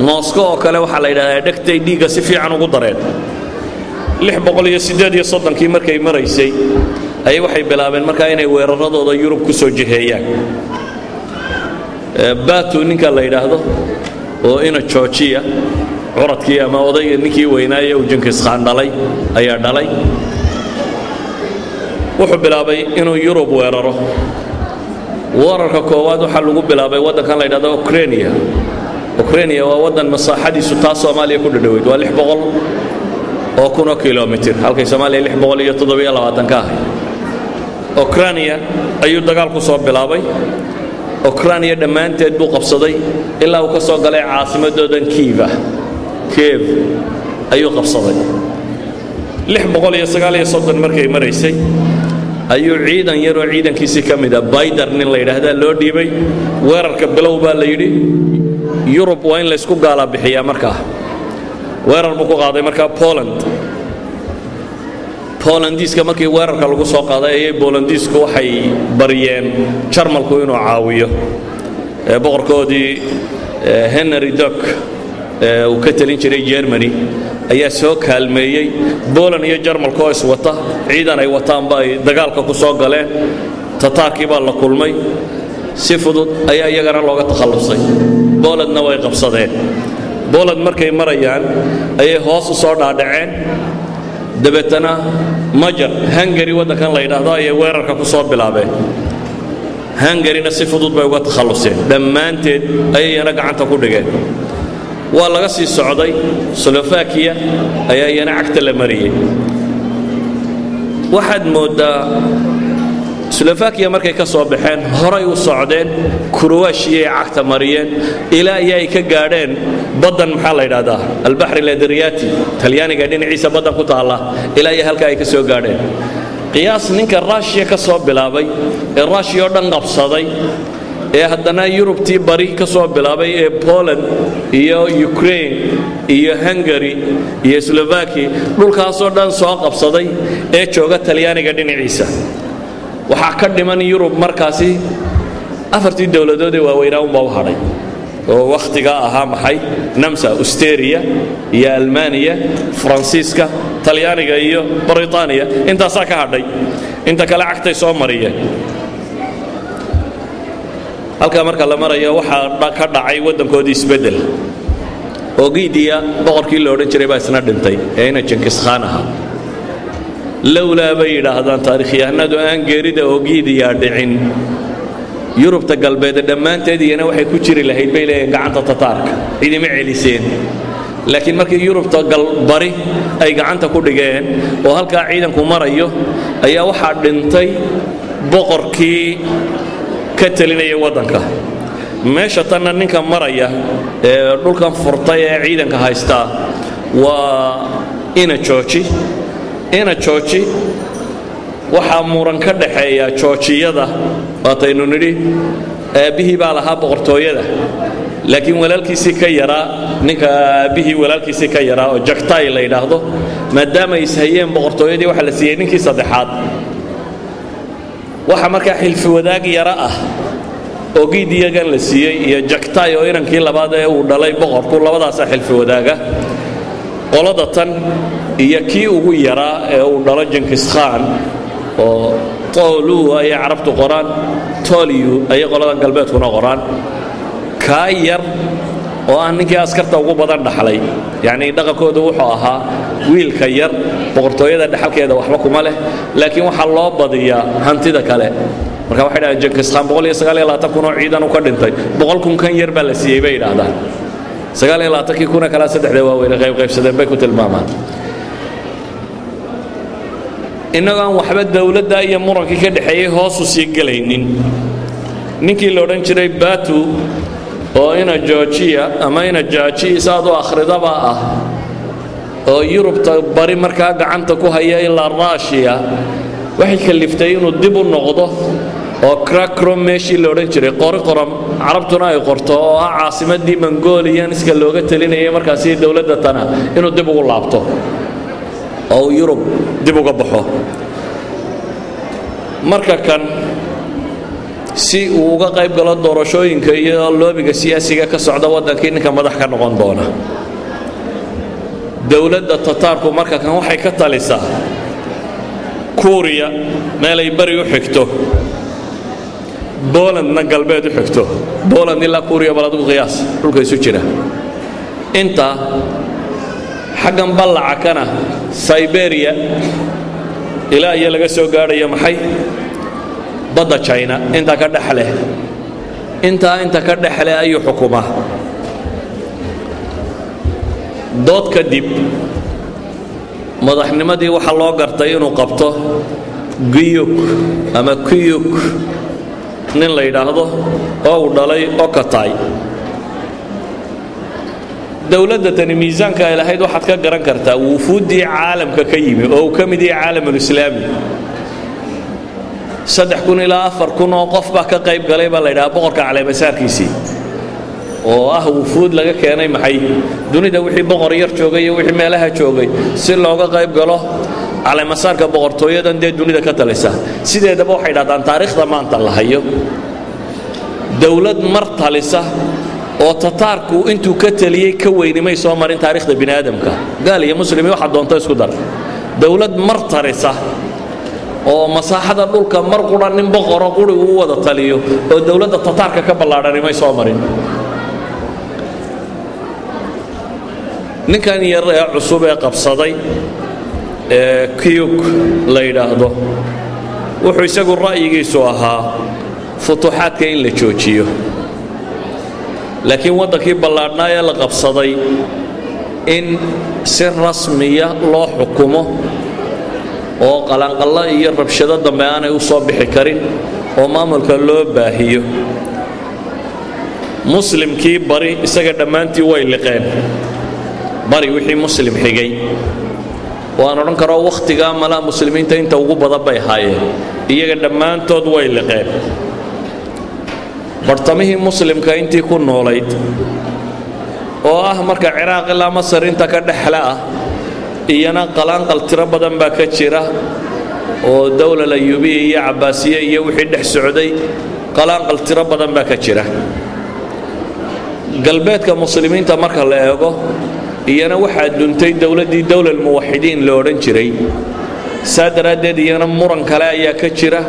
[SPEAKER 2] Moosko oo kale waxaa la yidhahdaa dhegtay dhiigga si fiican ugu dareen lix boqol iyo siddeed iyo soddonkii markay maraysay ayay waxay bilaabeen markaa inay weeraradooda yurub ku soo jiheeyaan. Batu ninka la yidhaahdo oo ina joojiya curadkii ama odayga ninkii weynaaye uu jinkiskaan dhalay ayaa dhalay. Wuxuu bilaabay inuu yurub weeraro. Weerarka koowaad waxaa lagu bilaabay waddankan la yidhahdo ukrainia ukrainia waa waddan masaaxadiisu taa soomaaliya ku dhadhoweyd waa oo kunoo kilomitir. Halkay soomaaliya lix boqol iyo toddobiyo labaatan ka ahay. Ukrainia ayuu dagaal ku soo bilaabay. Ukrainia dhammaanteed buu qabsaday ilaa uu ka soo galay caasimadoodan kiiva kiev ayuu qabsaday. Markay maraysay ayuu ciidan yaroo ciidankiisii ka mida baydar nin la yidhaahdaa loo dhiibay. Weerarka bilow baa la yidhi yurub waa in laysku gaalaa bixiyaa markaa weerar buu ku qaaday markaa poland. Bolandiiska markii weerarka lagu soo qaaday ayay bolandiisku waxay baryeen jarmalku inuu caawiyo. Boqorkoodii henry dok uu ka telin jiray germany ayaa soo kaalmeeyey. Boland iyo jarmalka oo iswata ciidan ay wataanba ay dagaalka ku soo galeen. Tataarkii baa la kulmay. Si fudud ayaa iyagana looga takhallusay boolandna way qabsadeen booland markay marayaan ayay hoos u soo dhaadhaceen. Dabeetana majar hungari waddankan la yidhaahdo ayay weerarka ku soo bilaabeen. Hungarina si fudud bay uga takhalluseen. Dhammaanteed ayay iyana gacanta ku dhigeen. Waa laga sii socday slovakiya ayaa iyana cagta la mariyey waxaad mooddaa slovakiya markay ka soo baxeen horay u socdeen kuruwaashiyay cagta mariyeen ilaa iyo ay ka gaadheen baddan maxaa la yidhahdaa albaxri ladriyati talyaaniga dhinaciisa baddan ku taalla ilaa iyo halka ay ka soo gaadheen. Qiyaas ninka ruushiya ka soo bilaabay ee ruushiya oo dhan qabsaday ee haddana yurubtii bari ka soo bilaabay ee poland iyo ukraine iyo hungary iyo slovaki dhulkaasoo dhan soo qabsaday ee jooga talyaaniga dhinaciisa waxaa ka dhiman yurub markaasi afartii dowladood ee waaweynaa unbaa u hadhay oo wakhtigaa ahaa maxay? Namsa usteria iyo almaniya faransiiska talyaaniga iyo britaniya intaasaa ka hadhay. Inta kale cagtay soo mariyeen. Halkaa marka la marayo waxaa ka dhacay waddankoodii isbeddel. Ogiidiya boqorkii la odhan jiray baa isna dhintay ee ina jinkiskaan ahaa lowlaa bay yidhaahdaan taarikhyahanadu aan geerida ogiidiyaa dhicin yurubta galbeed dhammaanteed iyana waxay ku jiri lahayd bay leeyihiin gacanta tataarka cidima celiseen laakiin markii yurubta galbari ay gacanta ku dhigeen oo halkaa ciidanku marayo ayaa waxaa dhintay boqorkii ka telinaya waddanka meesha tanna ninka maraya ee dhulkan furtay ee ciidanka haystaa waa ina jooji ina jooji waxaa muran ka dhaxeeya joojiyada waataynu nidhi aabbihii baa lahaa boqortooyada. Laakiin walaalkiisii ka yaraa ninka aabbihii walaalkiisii ka yaraa oo jaktay la yidhaahdo maadaama ay ishayeen boqortooyadii waxaa la siiyey ninkii saddexaad. Waxa markaa xilfi wadaag yara ah oo giidiyagan la siiyey iyo jaktay oo inankii labaad ee uu dhalay boqorku labadaasaa xilfi wadaaga qolada tan iyo kii ugu yaraa ee uu dhalo jinkiskhaan oo toolu ayay carabtu qoraan toliyu ayay qoladan galbeedkuna qoraan. Kaa yar oo ah ninkii askarta ugu badan dhaxlay yacnii dhaqankoodu wuxuu ahaa wiilka yar boqortooyada dhexalkeeda waxba kuma leh laakiin waxaa loo badiyaa hantida kale. Marka waxay dhahdeen jinkiskaan boqol iyo sagaal iyo labaatan kun oo ciidan u ka dhintay boqol kun kan yar baa la siiyey bay yidhaahdaan sagaal iyo labaatankii kuna kalaa saddexda waaweyne bay ku tilmaamaan innagoo aan waxba dowladda iyo murankii ka dhexeeyey hoosu sii gelaynin ninkii la odhan jiray batu oo ina georgiya ama ina jaaji saad u akhridaba ah oo yurubta bari markaa gacanta ku haya ilaa ruushiya waxay kalliftay inuu dib u noqdo oo crakrom meeshii la odhan jiray. Qori qoram carabtuna ay qorto oo ah caasimaddii mongolianiska looga telinayay markaasi dowladda tana inuu dib ugu laabto. Oo uu yurub dib uga baxo. Marka kan si uu uga qayb galo doorashooyinka iyo loobiga siyaasiga ka socda waddankii ninka madax ka noqon doona. Dowladda tataarku marka kan waxay ka talisaa kuuriya meelay bari u xigto boolandna galbeed u xigto. Booland ilaa kuuriya bal adigu qiyaas. Dhulka isu jira. Intaa xaggan ballaca kana siberiya ilaa iyo laga soo gaadhayo maxay? Badda jina intaa ka dhexleh intaa inta ka dhexleh ayuu xukumaa. Dood kadib madaxnimadii waxaa loo gartay inuu qabto giyuk ama kiyuk nin la yidhaahdo oo uu dhalay okatay dowladda tani miisaanka ay lahayd waxaad ka garan kartaa wufuuddii caalamka ka yimi oo uu ka mid yahay caalamulislaami saddex kun ilaa afar kun oo qof baa ka qayb galay baa la yidhaha boqorka caleemasaarkiisii oo ah wufuud laga keenay maxay? Dunida wixii boqor yar joogay iyo wixii meelaha joogay si looga qayb galo caleemasaarka boqortooyadan dee dunida ka talisa sideedaba waxay dhahdaan taariikhda maanta la hayo. Dowlad mar talisa oo tataarku intuu ka teliyey ka weynimay soo marin taariikhda bini aadamka gaal iyo muslimi waxaa doonto isku dar. Dowlad mar tarisa oo masaaxada dhulka mar qura nin boqoro quri uu wada taliyo oo dowladda tataarka ka ballaadhani may soo marin. Ninkan yar ee cusub ee qabsaday ee kiyuk la yidhaahdo. Wuxuu isagu ra'yigiisu ahaa futuuxaadka in la joojiyo. Laakiin waddankii ballaadhnaa ee la qabsaday in si rasmiya loo xukumo oo qalanqallo iyo rabshado dambe aanay u soo bixi karin oo maamulka loo baahiyo. Muslimkii bari isaga dhammaantii way liqeen. Bari wixii muslim xigay waan odhan karoo wakhtigaa malaa muslimiinta inta ugu badan bay haayeen iyaga dhammaantood way liqeen. Bartamihii muslimka intii ku noolayd oo ah marka ciraaq ilaa masar inta ka dhexle ah iyana qalaanqal tiro badan baa ka jira oo dowlal ayuubiya iyo cabbaasiye iyo wixii dhex socday qalaanqal tiro badan baa ka jira. Galbeedka muslimiinta marka la eego iyana waxaa duntay dowladdii dowlal muwaxidiin la odhan jiray. Saa daraaddeed iyana muran kale ayaa ka jira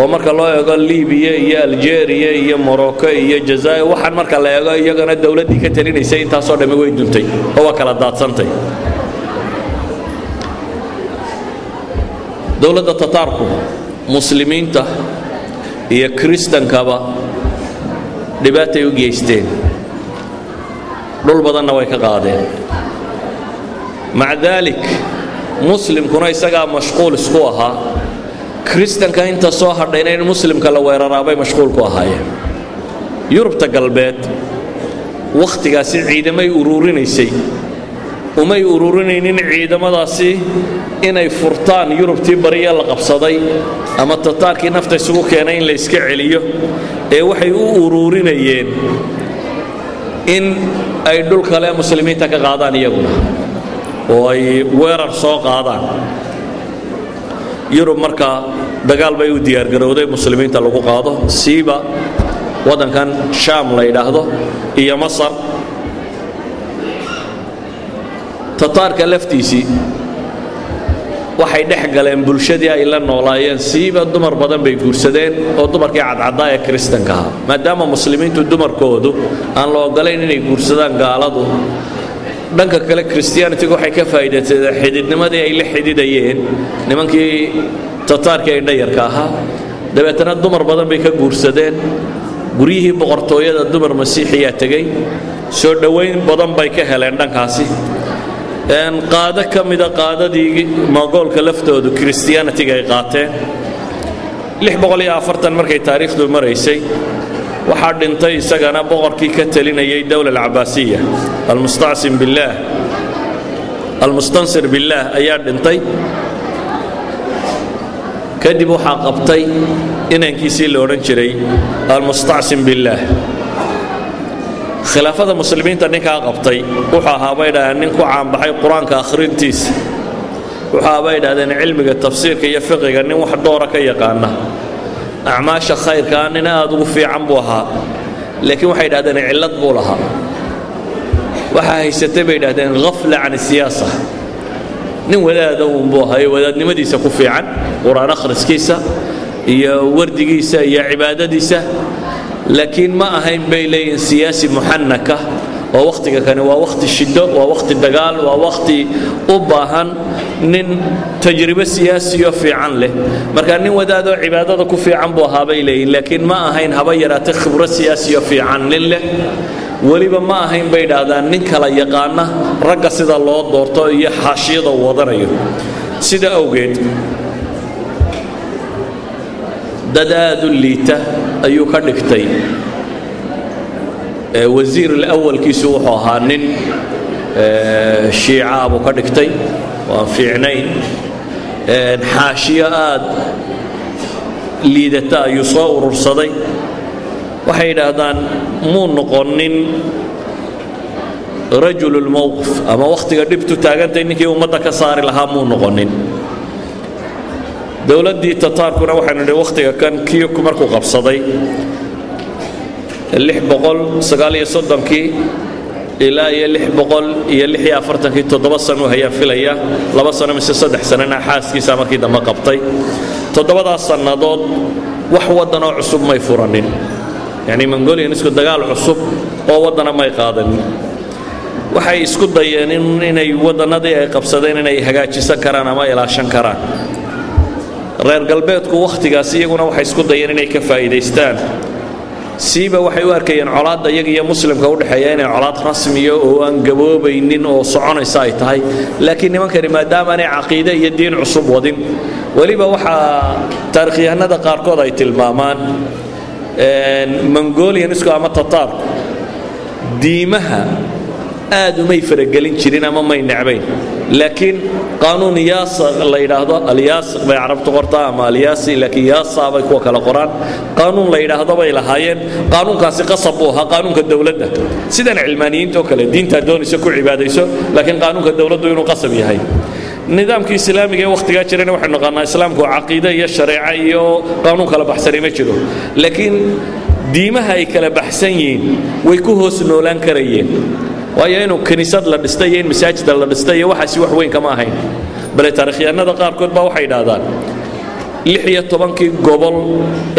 [SPEAKER 2] oo marka loo eego libiya iyo aljeeriya iyo morocco iyo jazaa'ir waxaan marka la eego iyagana dowladdii ka talinaysay intaasoo dhammi way duntay oo waa kala daadsantay. Dowladda tataarku muslimiinta iyo kiristankaba dhibaatay u geysteen. Dhul badanna way ka qaadeen maca daalik muslimkuna isagaa mashquul isku ahaa kiristanka inta soo hadhayna in muslimka la weeraraabay mashquul ku ahaayeen yurubta galbeed wakhtigaasi ciidamay uruurinaysay. Umay ururinaynin ciidamadaasi inay furtaan yurubtii bariya la qabsaday ama tataarkii nafta isugu keenay in la iska celiyo ee waxay u uruurinayeen in ay dhul kale muslimiinta ka qaadaan iyaguna oo ay weerar soo qaadaan. Yurub markaa dagaal bay u diyaargarowday muslimiinta lagu qaado siiba waddankan shaam la yidhaahdo iyo masar. Tataarka laftiisii waxay dhex galeen bulshadii ay la noolaayeen. Siiba dumar badan bay guursadeen oo dumarkii cadcaddaa ee kiristanka ahaa. Maadaama muslimiintu dumarkoodu aan la ogolayn inay guursadaan gaaladu dhanka kale christianitigu waxay ka faa'iidaysadeen xididnimadii ay la xididayeen nimankii tataarka ee dhayarka ahaa. Dabeetana dumar badan bay ka guursadeen. Guryihii boqortooyada dumar masiixiyaa tegey. Soo dhowayn badan bay ka heleen dhankaasi. Qaado ka mida qaadadii mogoolka laftoodu christianitiga ay qaateen. Markay taariikhdu maraysay waxaa dhintay isagana boqorkii ka talinayay dowla alcabaasiya. Almustacsim billaah almustansir billaah ayaa dhintay. Kadib waxaa qabtay inankiisii la odhan jiray almustacsim billaah khilaafada muslimiinta ninkaa qabtay wuxuu ahaa bay dhahdeen nin ku caanbaxay qur'aanka akhrintiisa wuxuu ahaa bay dhahdeen cilmiga tafsiirka iyo fiqiga nin wax doora ka yaqaana acmaasha khayrkaa nin aad ugu fiican buu ahaa laakiin waxay dhahdeen cillad buu lahaa. Waxaa haysatay bay dhahdeen hafla can siyaasa. Nin wadaada uunbuu ahayo wadaadnimadiisa ku fiican qur'aan akhriskiisa iyo wardigiisa iyo cibaadadiisa. Laakiin ma ahayn bay leeyihiin siyaasi muxanaka oo wakhtiga kani waa wakhti shiddo waa wakhti dagaal waa wakhti u baahan nin tajribo siyaasiyo fiican leh. Marka nin wadaadoo cibaadada ku fiican buu ahaa leeyihiin laakiin ma ahayn haba yaraatay khibro siyaasiyo fiican nin leh. Weliba ma ahayn bay idhaahdaan nin kala yaqaana ragga sida loo doorto iyo xaashiyada uu wadanayo. Sida awgeed dad aad u liita ayuu ka dhigtay wasiir alawalkiisu wuxuu ahaa nin shiicaa buu ka dhigtay. Waan fiicnayn. Xaashiyo aad liidata ayuu soo urursaday. Waxay yidhaahdaan muu noqonin rajul lmowqif ama wakhtiga dhibtu taagantay ninkii ummadda ka saari lahaa muu noqonin. Dowladdii tataarkuna waxaynu nidhi wakhtiga kan kiyuk markuu qabsaday kii ilaa iyo iyo sano hayaan filaya. Laba sano mise saddex sanana xaaskiisa markii dambe qabtay. Toddobadaas sannadood wax waddanoo cusub may furanin. Yacni mongolianisku dagaal cusub oo waddana may qaadanin. Waxay isku dayeen inay waddannadii ay qabsadeen inay hagaajisan karaan ama ilaashan karaan. Reer galbeedku wakhtigaas iyaguna waxay isku dayeen inay ka faa'iidaystaan siiba waxay u arkayeen colaadda iyaga iyo muslimka udhexeeya inay colaad rasmiya oo aan gaboobaynin oo soconaysa ay tahay. Laakiin nimankani maadaamaanay caqiide iyo diin cusub wadin. Weliba waxaa taarikhyahanada qaarkood ay tilmaamaan mongolianisku ama tataarku diimaha aad umay faragelin jirin ama may necbayn laakiin qaanuun yaasa la yidhaahdo alyaasiq bay carabtu qortaa ama alyaasi laakiin yaasa bay kuwa kale qoraan. Qaanuun la yidhaahdo bay lahaayeen. Qaanuunkaasi qasab buu ahaa qaanuunka dowladda. Sidan cilmaaniyiinta oo kale diintaa doonaysa ku cibaadayso laakiin qaanuunka dowladdu inuu qasab yahay. Nidaamkii islaamiga ee wakhtigaa jirana waxaynu naqaanaa islaamku caqiide iyo shareeco iyo qaanuun kala baxsani ma jiro. Laakiin diimaha ay kala baxsan yihiin way ku hoos noolaan karayeen waayo inuu kiniisad la dhistay iyo in masaajida la dhistay iyo waxaasi wax weyn kama ahayn. Bale taarikhyahanada qaarkood baa waxay idhaahdaan lix iyo tobankii gobol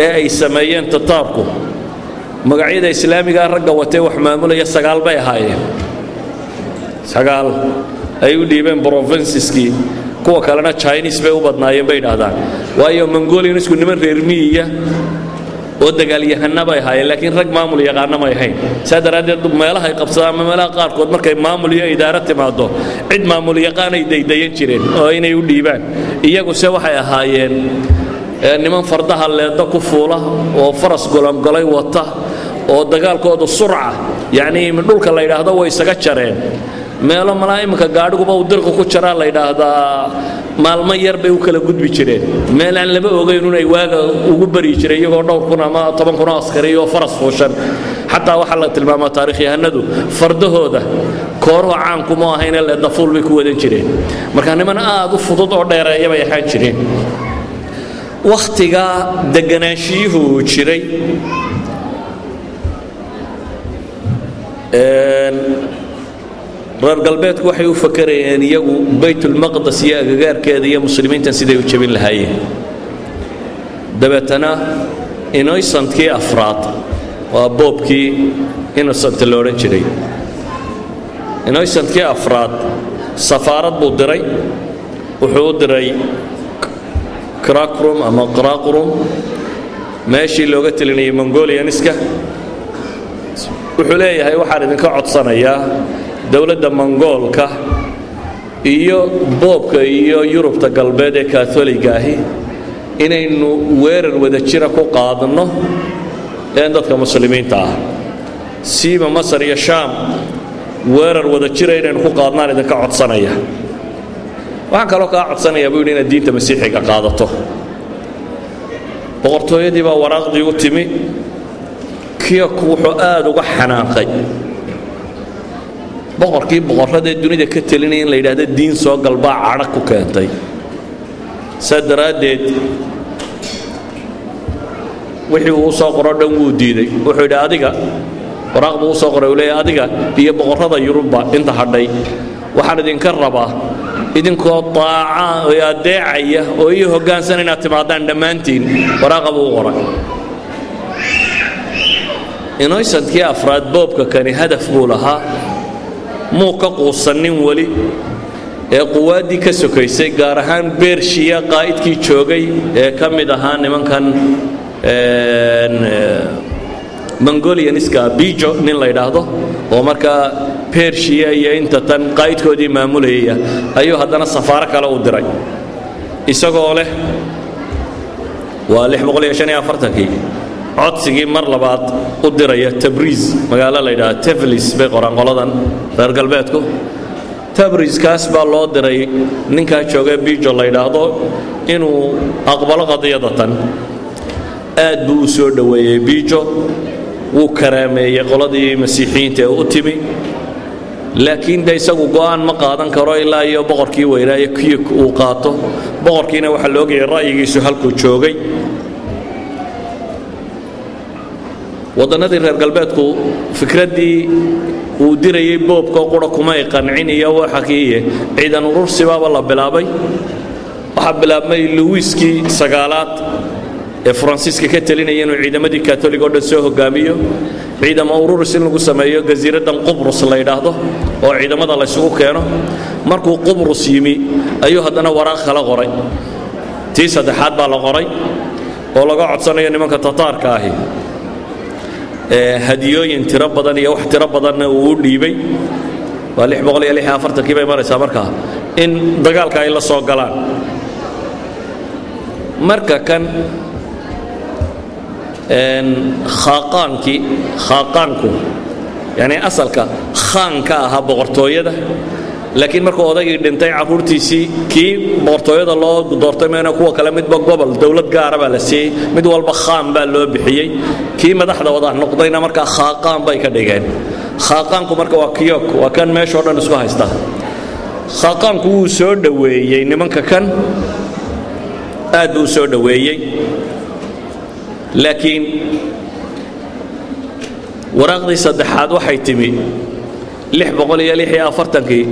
[SPEAKER 2] ee ay sameeyeen tataarku magacyada islaamigaa ragga watee wax maamulaya sagaal bay ahaayeen. Sagaal ay u dhiibeen provinsiskii kuwa kalena chinis bay u badnaayeen bay idhaahdaan waayo mongolianisku niman reer miyiya oo dagaalyahana bay ahaayeen laakiin rag maamul yaqaana may ahayn saa daraaddeed meelahay qabsadaan ama meelaha qaarkood markay maamul iyo idaaro timaado cid maamul yaqaanay daydayan jireen oo inay u dhiibaan. Iyaguse waxay ahaayeen niman fardaha leedda ku fuula oo faras golongolay wata oo dagaalkooda surca yacnii dhulka la yidhaahdo way isaga jareen meelo malaa iminka gaadhiguba uu dirqa ku jaraa la yidhaahdaa maalmo yar bay u kala gudbi jireen meel aan lama ogaynun ay waaga ugu bari jiray iyagoo dhowr kun ama toban kun oo askari oo faras fuushan xataa waxaa la tilmaamaa taarikhyahanadu fardahooda kooruhu caankuma ahayne leedafuul bay ku wadan jireen marka niman aad u fudud oo dheereeya bay ahaan jireen wakhtigaa degganaanshiyuhu jiray reer galbeedku waxay u fakarayeen iyagu baytulmaqdes iyo agagaarkeeda iyo muslimiintan siday u jebin lahaayeen. Dabeetana inoysantkii afraad waa boobkii inosant la odhan jiray. Inoysantkii afraad safaarad buu diray wuxuu u diray krakrum ama qraqrum meeshii looga telinayay mongolianiska wuxuu leeyahay waxaan idinka codsanayaa dowladda mongoolka iyo boobka iyo yurubta galbeed ee kaatoliga ahi inaynu weerar wada jira ku qaadno een dadka muslimiinta ah. Siiba masar iyo shaam weerar wada jira inaynu ku qaadnaan idinka codsanaya. Waxaan kaloo kaa codsanayaa buu yidhi inaad diinta masiixiga qaadato. Boqortooyadii baa waraaqdii u timi kiyaku wuxuu aad uga xanaaqay boqorkii boqorradee dunida ka telinaya in la yidhaahdo diin soo galbaa cadha ku keentay. Saa daraaddeed wixii uu soo qoro dhan wuu diiday. Wuxuu yidhi adiga waraaq buu u qoray. Uu leeyahay adiga iyo boqorrada yurubba inta hadhay waxaan idinka rabaa idinkoo daaca oo adeecaya oo ii hoggaansan inaad timaadaan dhammaantiin. Waraaqa buu qoray. Inoysantkii afraad boobka kani hadaf buu lahaa muu ka quusannin weli ee quwaaddii ka sokaysay gaar ahaan beershiya qaa'idkii joogay ee ka mid ahaa nimankan mongolianiska bijo nin la yidhaahdo oo markaa bershiya iyo inta tan qaa'idkoodii maamulayaya ayuu haddana safaaro kale u diray. Isagoo leh waa kii codsigii mar labaad u diraya tabriis magaalo la yidhaha teflis bay qoraan qoladan reer galbeedku tabriiskaas baa loo diray. Ninkaa jooga bijo la yidhaahdo inuu aqbalo qadiyadatan aad buu u soo dhoweeyey bijo. Wuu karaameeyey qoladii masiixiyiinta ee u timi. Laakiin de isagu go'aan ma qaadan karo ilaa iyo boqorkii weynaaye kiyuk uu qaato. Boqorkiina waxaa la ogayay ra'yigiisu halkuu joogay waddannadii reer galbeedku fikraddii uu dirayey boobka qura kumay qancin iyo waxa kiiye ciidan urursibaaba la bilaabay. Waxaa bilaabmay luwiiskii sagaalaad ee faransiiska ka telinaya inuu ciidamadii katolig oo dhan soo hogaamiyo. Ciidamo ururis in lagu sameeyo jasiiraddan qubrus la yidhaahdo oo ciidamada laysugu keeno. Markuu qubrus yimi ayuu haddana waraaq kala qoray. Tii saddexaad baa la qoray oo laga codsanayo nimanka tataarka ahi hadiyooyin tiro badan iyo wax tiro badanna uu u dhiibay. Waa kii bay maraysaa markaa in dagaalka ay la soo galaan. Marka kan khaaqaankii khaaqaanku yani asalka khaan ka ahaa boqortooyada laakiin markuu odaygii dhintay carruurtiisii kii boqortooyada loo doortay meena kuwa kale midba gobol dowlad gaara baa la siiyey mid walba khaan baa loo bixiyey. Kii madaxda wada noqdayna markaa khaaqaan bay ka dhigeen. Khaaqaanku marka waa kiyok waa kan meeshao dhan isku haysta. Khaaqaanku wuu soo dhoweeyey nimanka kan aad buu soo dhoweeyey. Laakiin waraaqdii saddexaad waxay timi kii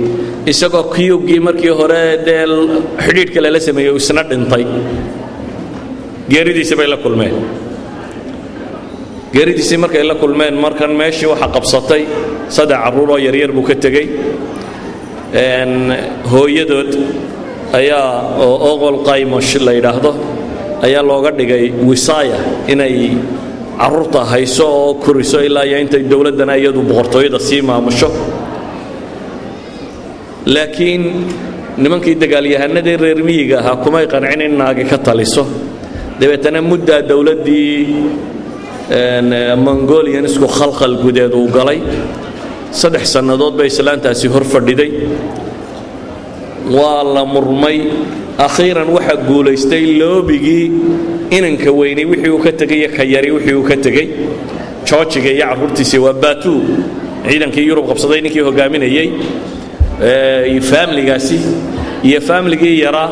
[SPEAKER 2] isagoo kiyuggii markii hore dee xidhiidhka lala sameeyey isna dhintay. Geeridiisi bay la kulmeen. Geeridiisii markay la kulmeen markan meeshii waxa qabsatay saddex carruuroo yaryar buu ka tegey. Hooyadood ayaa oo oqol qaymosh la yidhaahdo ayaa looga dhigay wisaaya inay carruurta hayso oo koriso ilaa iyo intay dowladdana iyadu boqortooyada sii maamusho. Laakiin nimankii dagaalyahanadii reer miyiga ahaa kumay qancin in naagi ka taliso. Dabeetana muddaa dowladdii mongolian isku khalkhal gudeed uu galay. Saddex sannadood bay islaantaasi hor fadhiday. Waa la murmay akhiiran waxaa guulaystay loobigii inanka weynay wixii uu ka tegay iyo ka yari wixii uu ka tegey joojiga iyo carruurtiisii waa baatuu ciidankii yurub qabsaday ninkii hogaaminayey faamligaasi iyo faamligii yaraa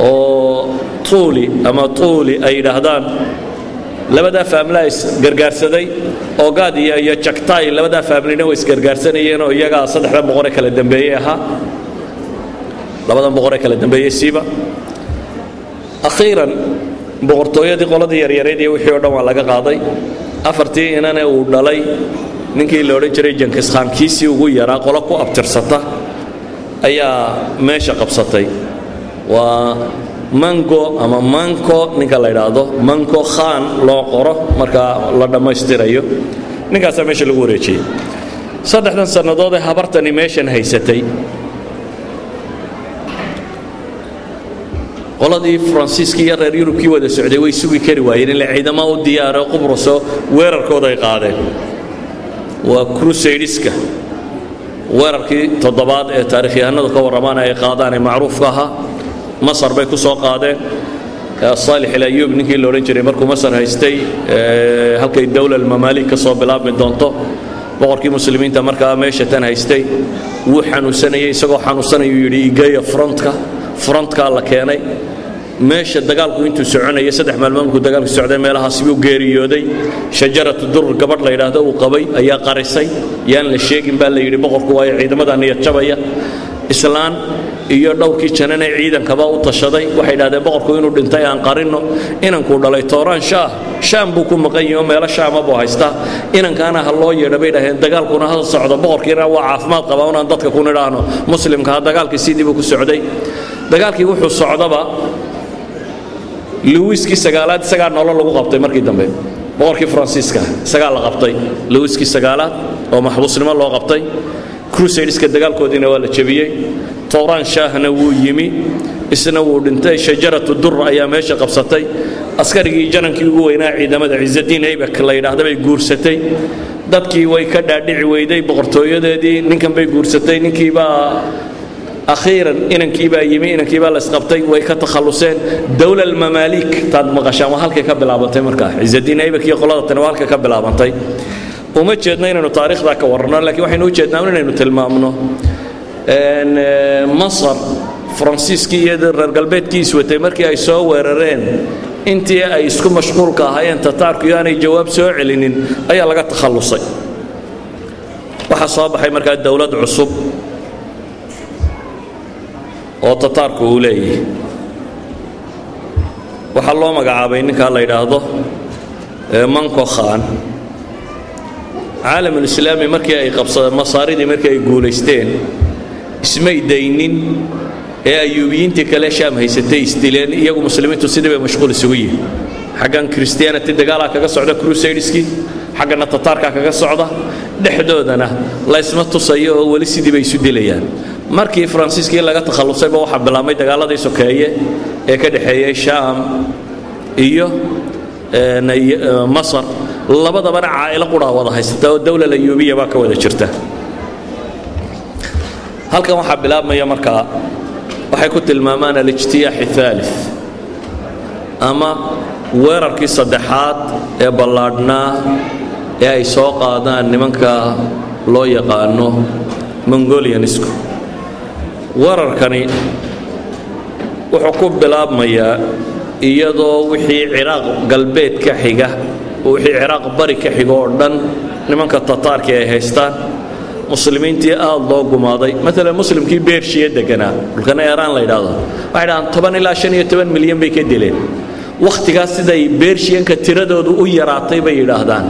[SPEAKER 2] oo tuuli ama tuuli ay yidhaahdaan labadaa faamlaa isgargaarsaday ogaad iyo iyo jagtay labadaa faamlina way isgargaarsanayeen oo iyagaa saddexdan boqoree kala dambeeyey ahaa labadan boqoree kala dambeeyey siiba akhiiran boqortooyadii qoladii yaryareed iyo wixii o dhan waa laga qaaday. Afartii inane uu dhalay ninkii la odhan jiray jankiskhaan kiisii ugu yaraa qolo ku abtirsata ayaa meesha qabsatay. Waa mango ama manko ninka la yidhaahdo manko khaan loo qoro marka la dhammaystirayo. Ninkaasaa meesha lagu wareejiyey. Saddexdan sannadood ee habartani meeshan haysatay qoladii faransiiskii iyo reer yurubkii wada socday way sugi kari waayeen ila ciidamo u diyaaro qubrusoo weerarkooda ay qaadeen. Waa crusadeska weerarkii toddobaad ee taarikhyahanadu ka warramaan ay qaadaan ee macruufka ahaa masar bay ku soo qaadeen. Saalix ilayuub ninkii la odhan jiray markuu masar haystay halkay dowla almamaalik ka soo bilaabmi doonto boqorkii muslimiinta markaa meesha tan haystay. Wuu xanuunsanayay isagoo xanuunsanayuu yidhi igeeya frontka frontkaa la keenay meesha dagaalku intuu soconayay saddex maalmood markuu dagaalku socday meelahaasi geeriyooday shajaratu dur gabadh la yidhaahdo uu qabay ayaa qarisay. Yaan la sheegin baa la yidhi boqorku waayo ciidamada niyad jabaya. Islaan iyo dhowrkii janane ciidankaba u tashaday. Waxay idhahdeen boqorku inuu dhintay aan qarinno. Inankuu dhalay tooraan shaah. Shaam buu ku maqan yahi oo meelo shaama buu haystaa. Inankaana ha loo yeedha bay dhaheen dagaalkuna ha socdo. Boqorkiina waa caafimaad qabaa unaan dadka ku nidhaahno. Muslimka ha dagaalkii sidii buu ku socday. Dagaalkii wuxuu socdaba luwiskii sagaalaad isagaa nolol lagu qabtay markii dambe. Boqorkii faransiiska isagaa la qabtay. Luwiskii sagaalaad oo maxbuusnimo loo qabtay. Crusadeska dagaalkoodiina waa la jebiyey. Towraan shaahna wuu yimi. Isna wuu dhintay. Shajaratu dur ayaa meesha qabsatay. Askarigii janankii ugu weynaa ciidamada ciisadiin aybak la yidhaahda guursatay. Dadkii way ka dhaadhici weyday boqortooyadeedii. Ninkan bay guursatay. Ninkiibaa akhiiran inankiibaa yimi inankiibaa laysqabtay way ka takhalluseen. Dowla almamaalik taad maqashaan waa halkay ka bilaabantay markaa ciisadiin aybak iyo qolada tani waa halkay ka bilaabantay. Uma jeedno inaynu taariikhdaa ka warranno laakiin waxaynu u jeednaa inaynu tilmaamno masar faransiiskii iyo reer galbeedkii iswatay markii ay soo weerareen. Intii ay isku mashquulka ahaayeen tataarku iyo aanay jawaab soo celinin ayaa laga takhallusay. Waxaa soo baxay markaa dowlad cusub oo tataarku uu leeyahay. Waxaa loo magacaabay ninkaa la yidhaahdo manko khan. Caalamulislaami markii ay qabsadeen masaaridii markii ay guulaysteen ismay daynin ee ayuubiyiintii kale shaam haysatay isdileen iyagu muslimiintu sidii bay mashquul isugu yihiin xaggan christianity dagaalaa kaga socda crusadeski xaggana tataarkaa kaga socda dhexdoodana laysma tusayo oo weli sidii bay isu dilayaan markii faransiiskii laga takhallusayba waxaa bilaabmay dagaaladii sokeeye ee ka dhexeeyey shaam iyo masar. Labadabana caa'ilo quraa wada haysata oo dowlal ayuubiya baa ka wada jirta. Halkan waxaa bilaabmaya markaa waxay ku tilmaamaan alijtiyaaxi aalif ama weerarkii saddexaad ee ballaadhnaa ee ay soo qaadaan nimanka loo yaqaano mongolianisku weerarkani wuxuu ku bilaabmayaa iyadoo wixii ciraaq galbeed ka xiga wixii ciraaq bari ka xiga oo dhan nimanka tataarkii ay haystaan. Muslimiintii aad loo gumaaday. Maalan muslimkii beershiya deganaa dhulkana eeraan la yidhaahdo. Waxay dhahaan toban ilaa shan iyo toban milyan bay ka dileen. Wakhtigaas siday beershiyanka tiradoodu u yaraatay bay yidhaahdaan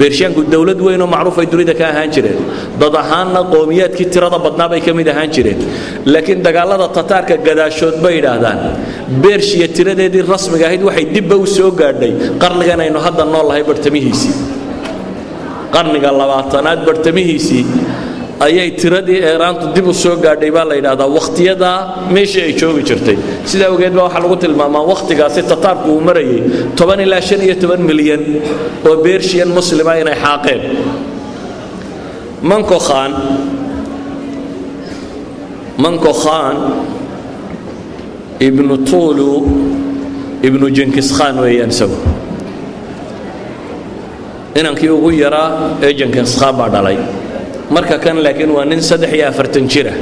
[SPEAKER 2] beershiyaanku dowlad weyn oo macruuf ay dunida ka ahaan jireen. Dad ahaanna qowmiyaadkii tirada badnaa bay ka mid ahaan jireen. Laakiin dagaalada tataarka gadaashood bay yidhaahdaan beershiya tiradeedii rasmiga ahayd waxay dibba u soo gaadhay qarnigan aynu hadda nool lahay bartamihiisii. Qarniga labaatanaad bartamihiisii ayay tiradii eeraantu dib u soo gaadhay baa la yidhaahdaa wakhtiyadaa meeshii ay joogi jirtay. Sidaa awgeed baa waxaa lagu tilmaamaa wakhtigaasi tataarku uu marayay toban ilaa shan iyo toban milyan oo beershiyan muslima inay xaaqeen. Manko khan manko khan ibnu tuulu ibnu jenkis khan weeyaan isagu. Inankii ugu yaraa ee jenkins khan baa dhalay marka kan laakiin waa nin saddex iyo afartan jira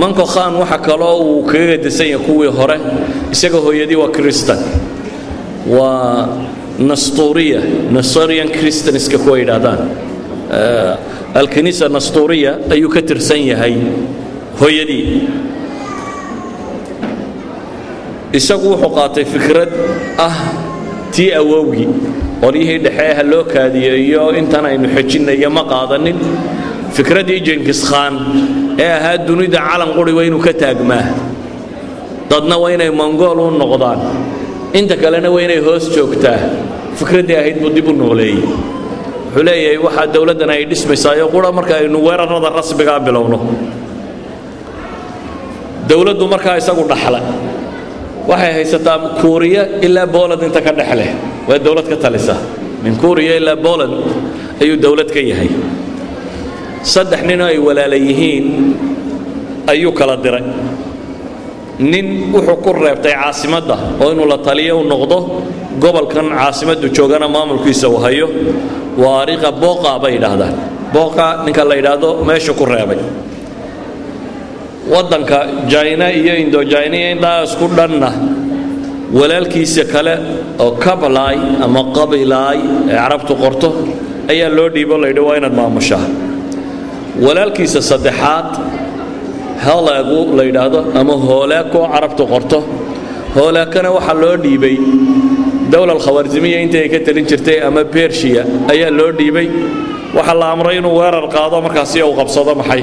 [SPEAKER 2] manko khan waxa kaloo uu kaga gadisan yahay kuwii hore isaga hooyadii waa kristan. Waa nastuuriya nasorian christianska kuwa yidhaahdaan. Alkanisa nastuuriya ayuu ka tirsan yahay hooyadii. Isagu wuxuu qaatay fikrad ah tii awowgii qolyihii dhexe ha loo kaadiyeeyo intan aynu xejinayo ma qaadanin. Fikraddii jenkis khan ee ahaa dunida calan quri waa inuu ka taagmaa. Dadna waa inay mongool u noqdaan. Inta kalena waa inay hoos joogtaa. Fikraddii ahayd buu dib u nooleeyey wuxuu leeyahay waxaa dowladdan ay dhismaysaayo qura marka aynu weerarada rasmigaa bilowno. Dowladdu markaa isagu dhaxla. Waxay haysataa kuuriya ilaa boland inta ka dhex leh waa dowlad ka talisa min kuuriya ilaa boland ayuu dowlad ka yahay. Saddex ninoo ay walaala yihiin ayuu kala diray. Nin wuxuu ku reebtay caasimadda oo inuu la taliyo u noqdo gobolkan caasimaddu joogana maamulkiisa uu hayo waa ariiqa booqa bay yidhaahdaan. Booqa ninka la yidhaahdo meeshu ku reebay. Waddanka jina iyo indojiniya indhaa isku dhanna walaalkiisa kale oo kablay ama qabilaay ee carabtu qorto ayaa loo dhiibo laydhi waa inaad maamushaa. Walaalkiisa saddexaad halagu la yidhaahdo ama hoolaako carabtu qorto hoolaakana waxaa loo dhiibay dowlal khawarzimiya intii ay ka talin jirtay ama bershiya ayaa loo dhiibay waxaa la amray inuu weerar qaado markaasi uu qabsado maxay?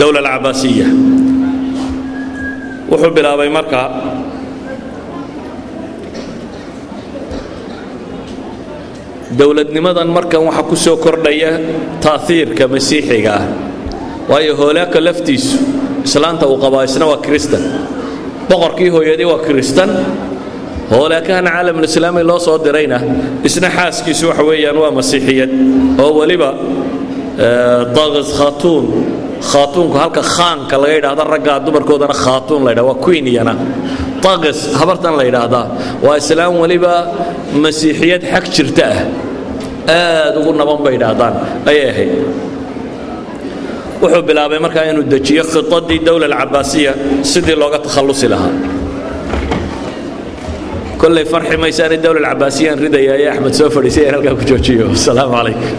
[SPEAKER 2] Dowla alcabaasiya wuxuu bilaabay marka dowladnimadan markan waxaa ku soo kordhaya taahiirka masiixiga ah. Waayo hoolaaka laftiisu islaanta uu qabaa isna waa kristan. Boqorkii hooyadii waa kristan. Hoolaakahana caalamulislaami loo soo dirayna isna xaaskiisu waxa weeyaan waa masiixiyad. Oo weliba daqis khatuun khaatuunku halka khaanka laga yidhaahda raggaa dumarkoodana khaatuun la ydhaha waa queeniyana taqis habartan la yidhaahdaa waa islaam weliba masiixiyad xag jirta ah aad ugu naban bay yidhaahdaan ayay ahayd. Wuxuu bilaabay markaa inuu dejiyo khidadii dowla alcabaasiya sidii looga takhallusi lahaa. Kollay farxi maysaani dowla alcabaasiyaan ridaya ee axmed soo fadhiisay aan halkaa ku joojiyo. Asalaamu calaykum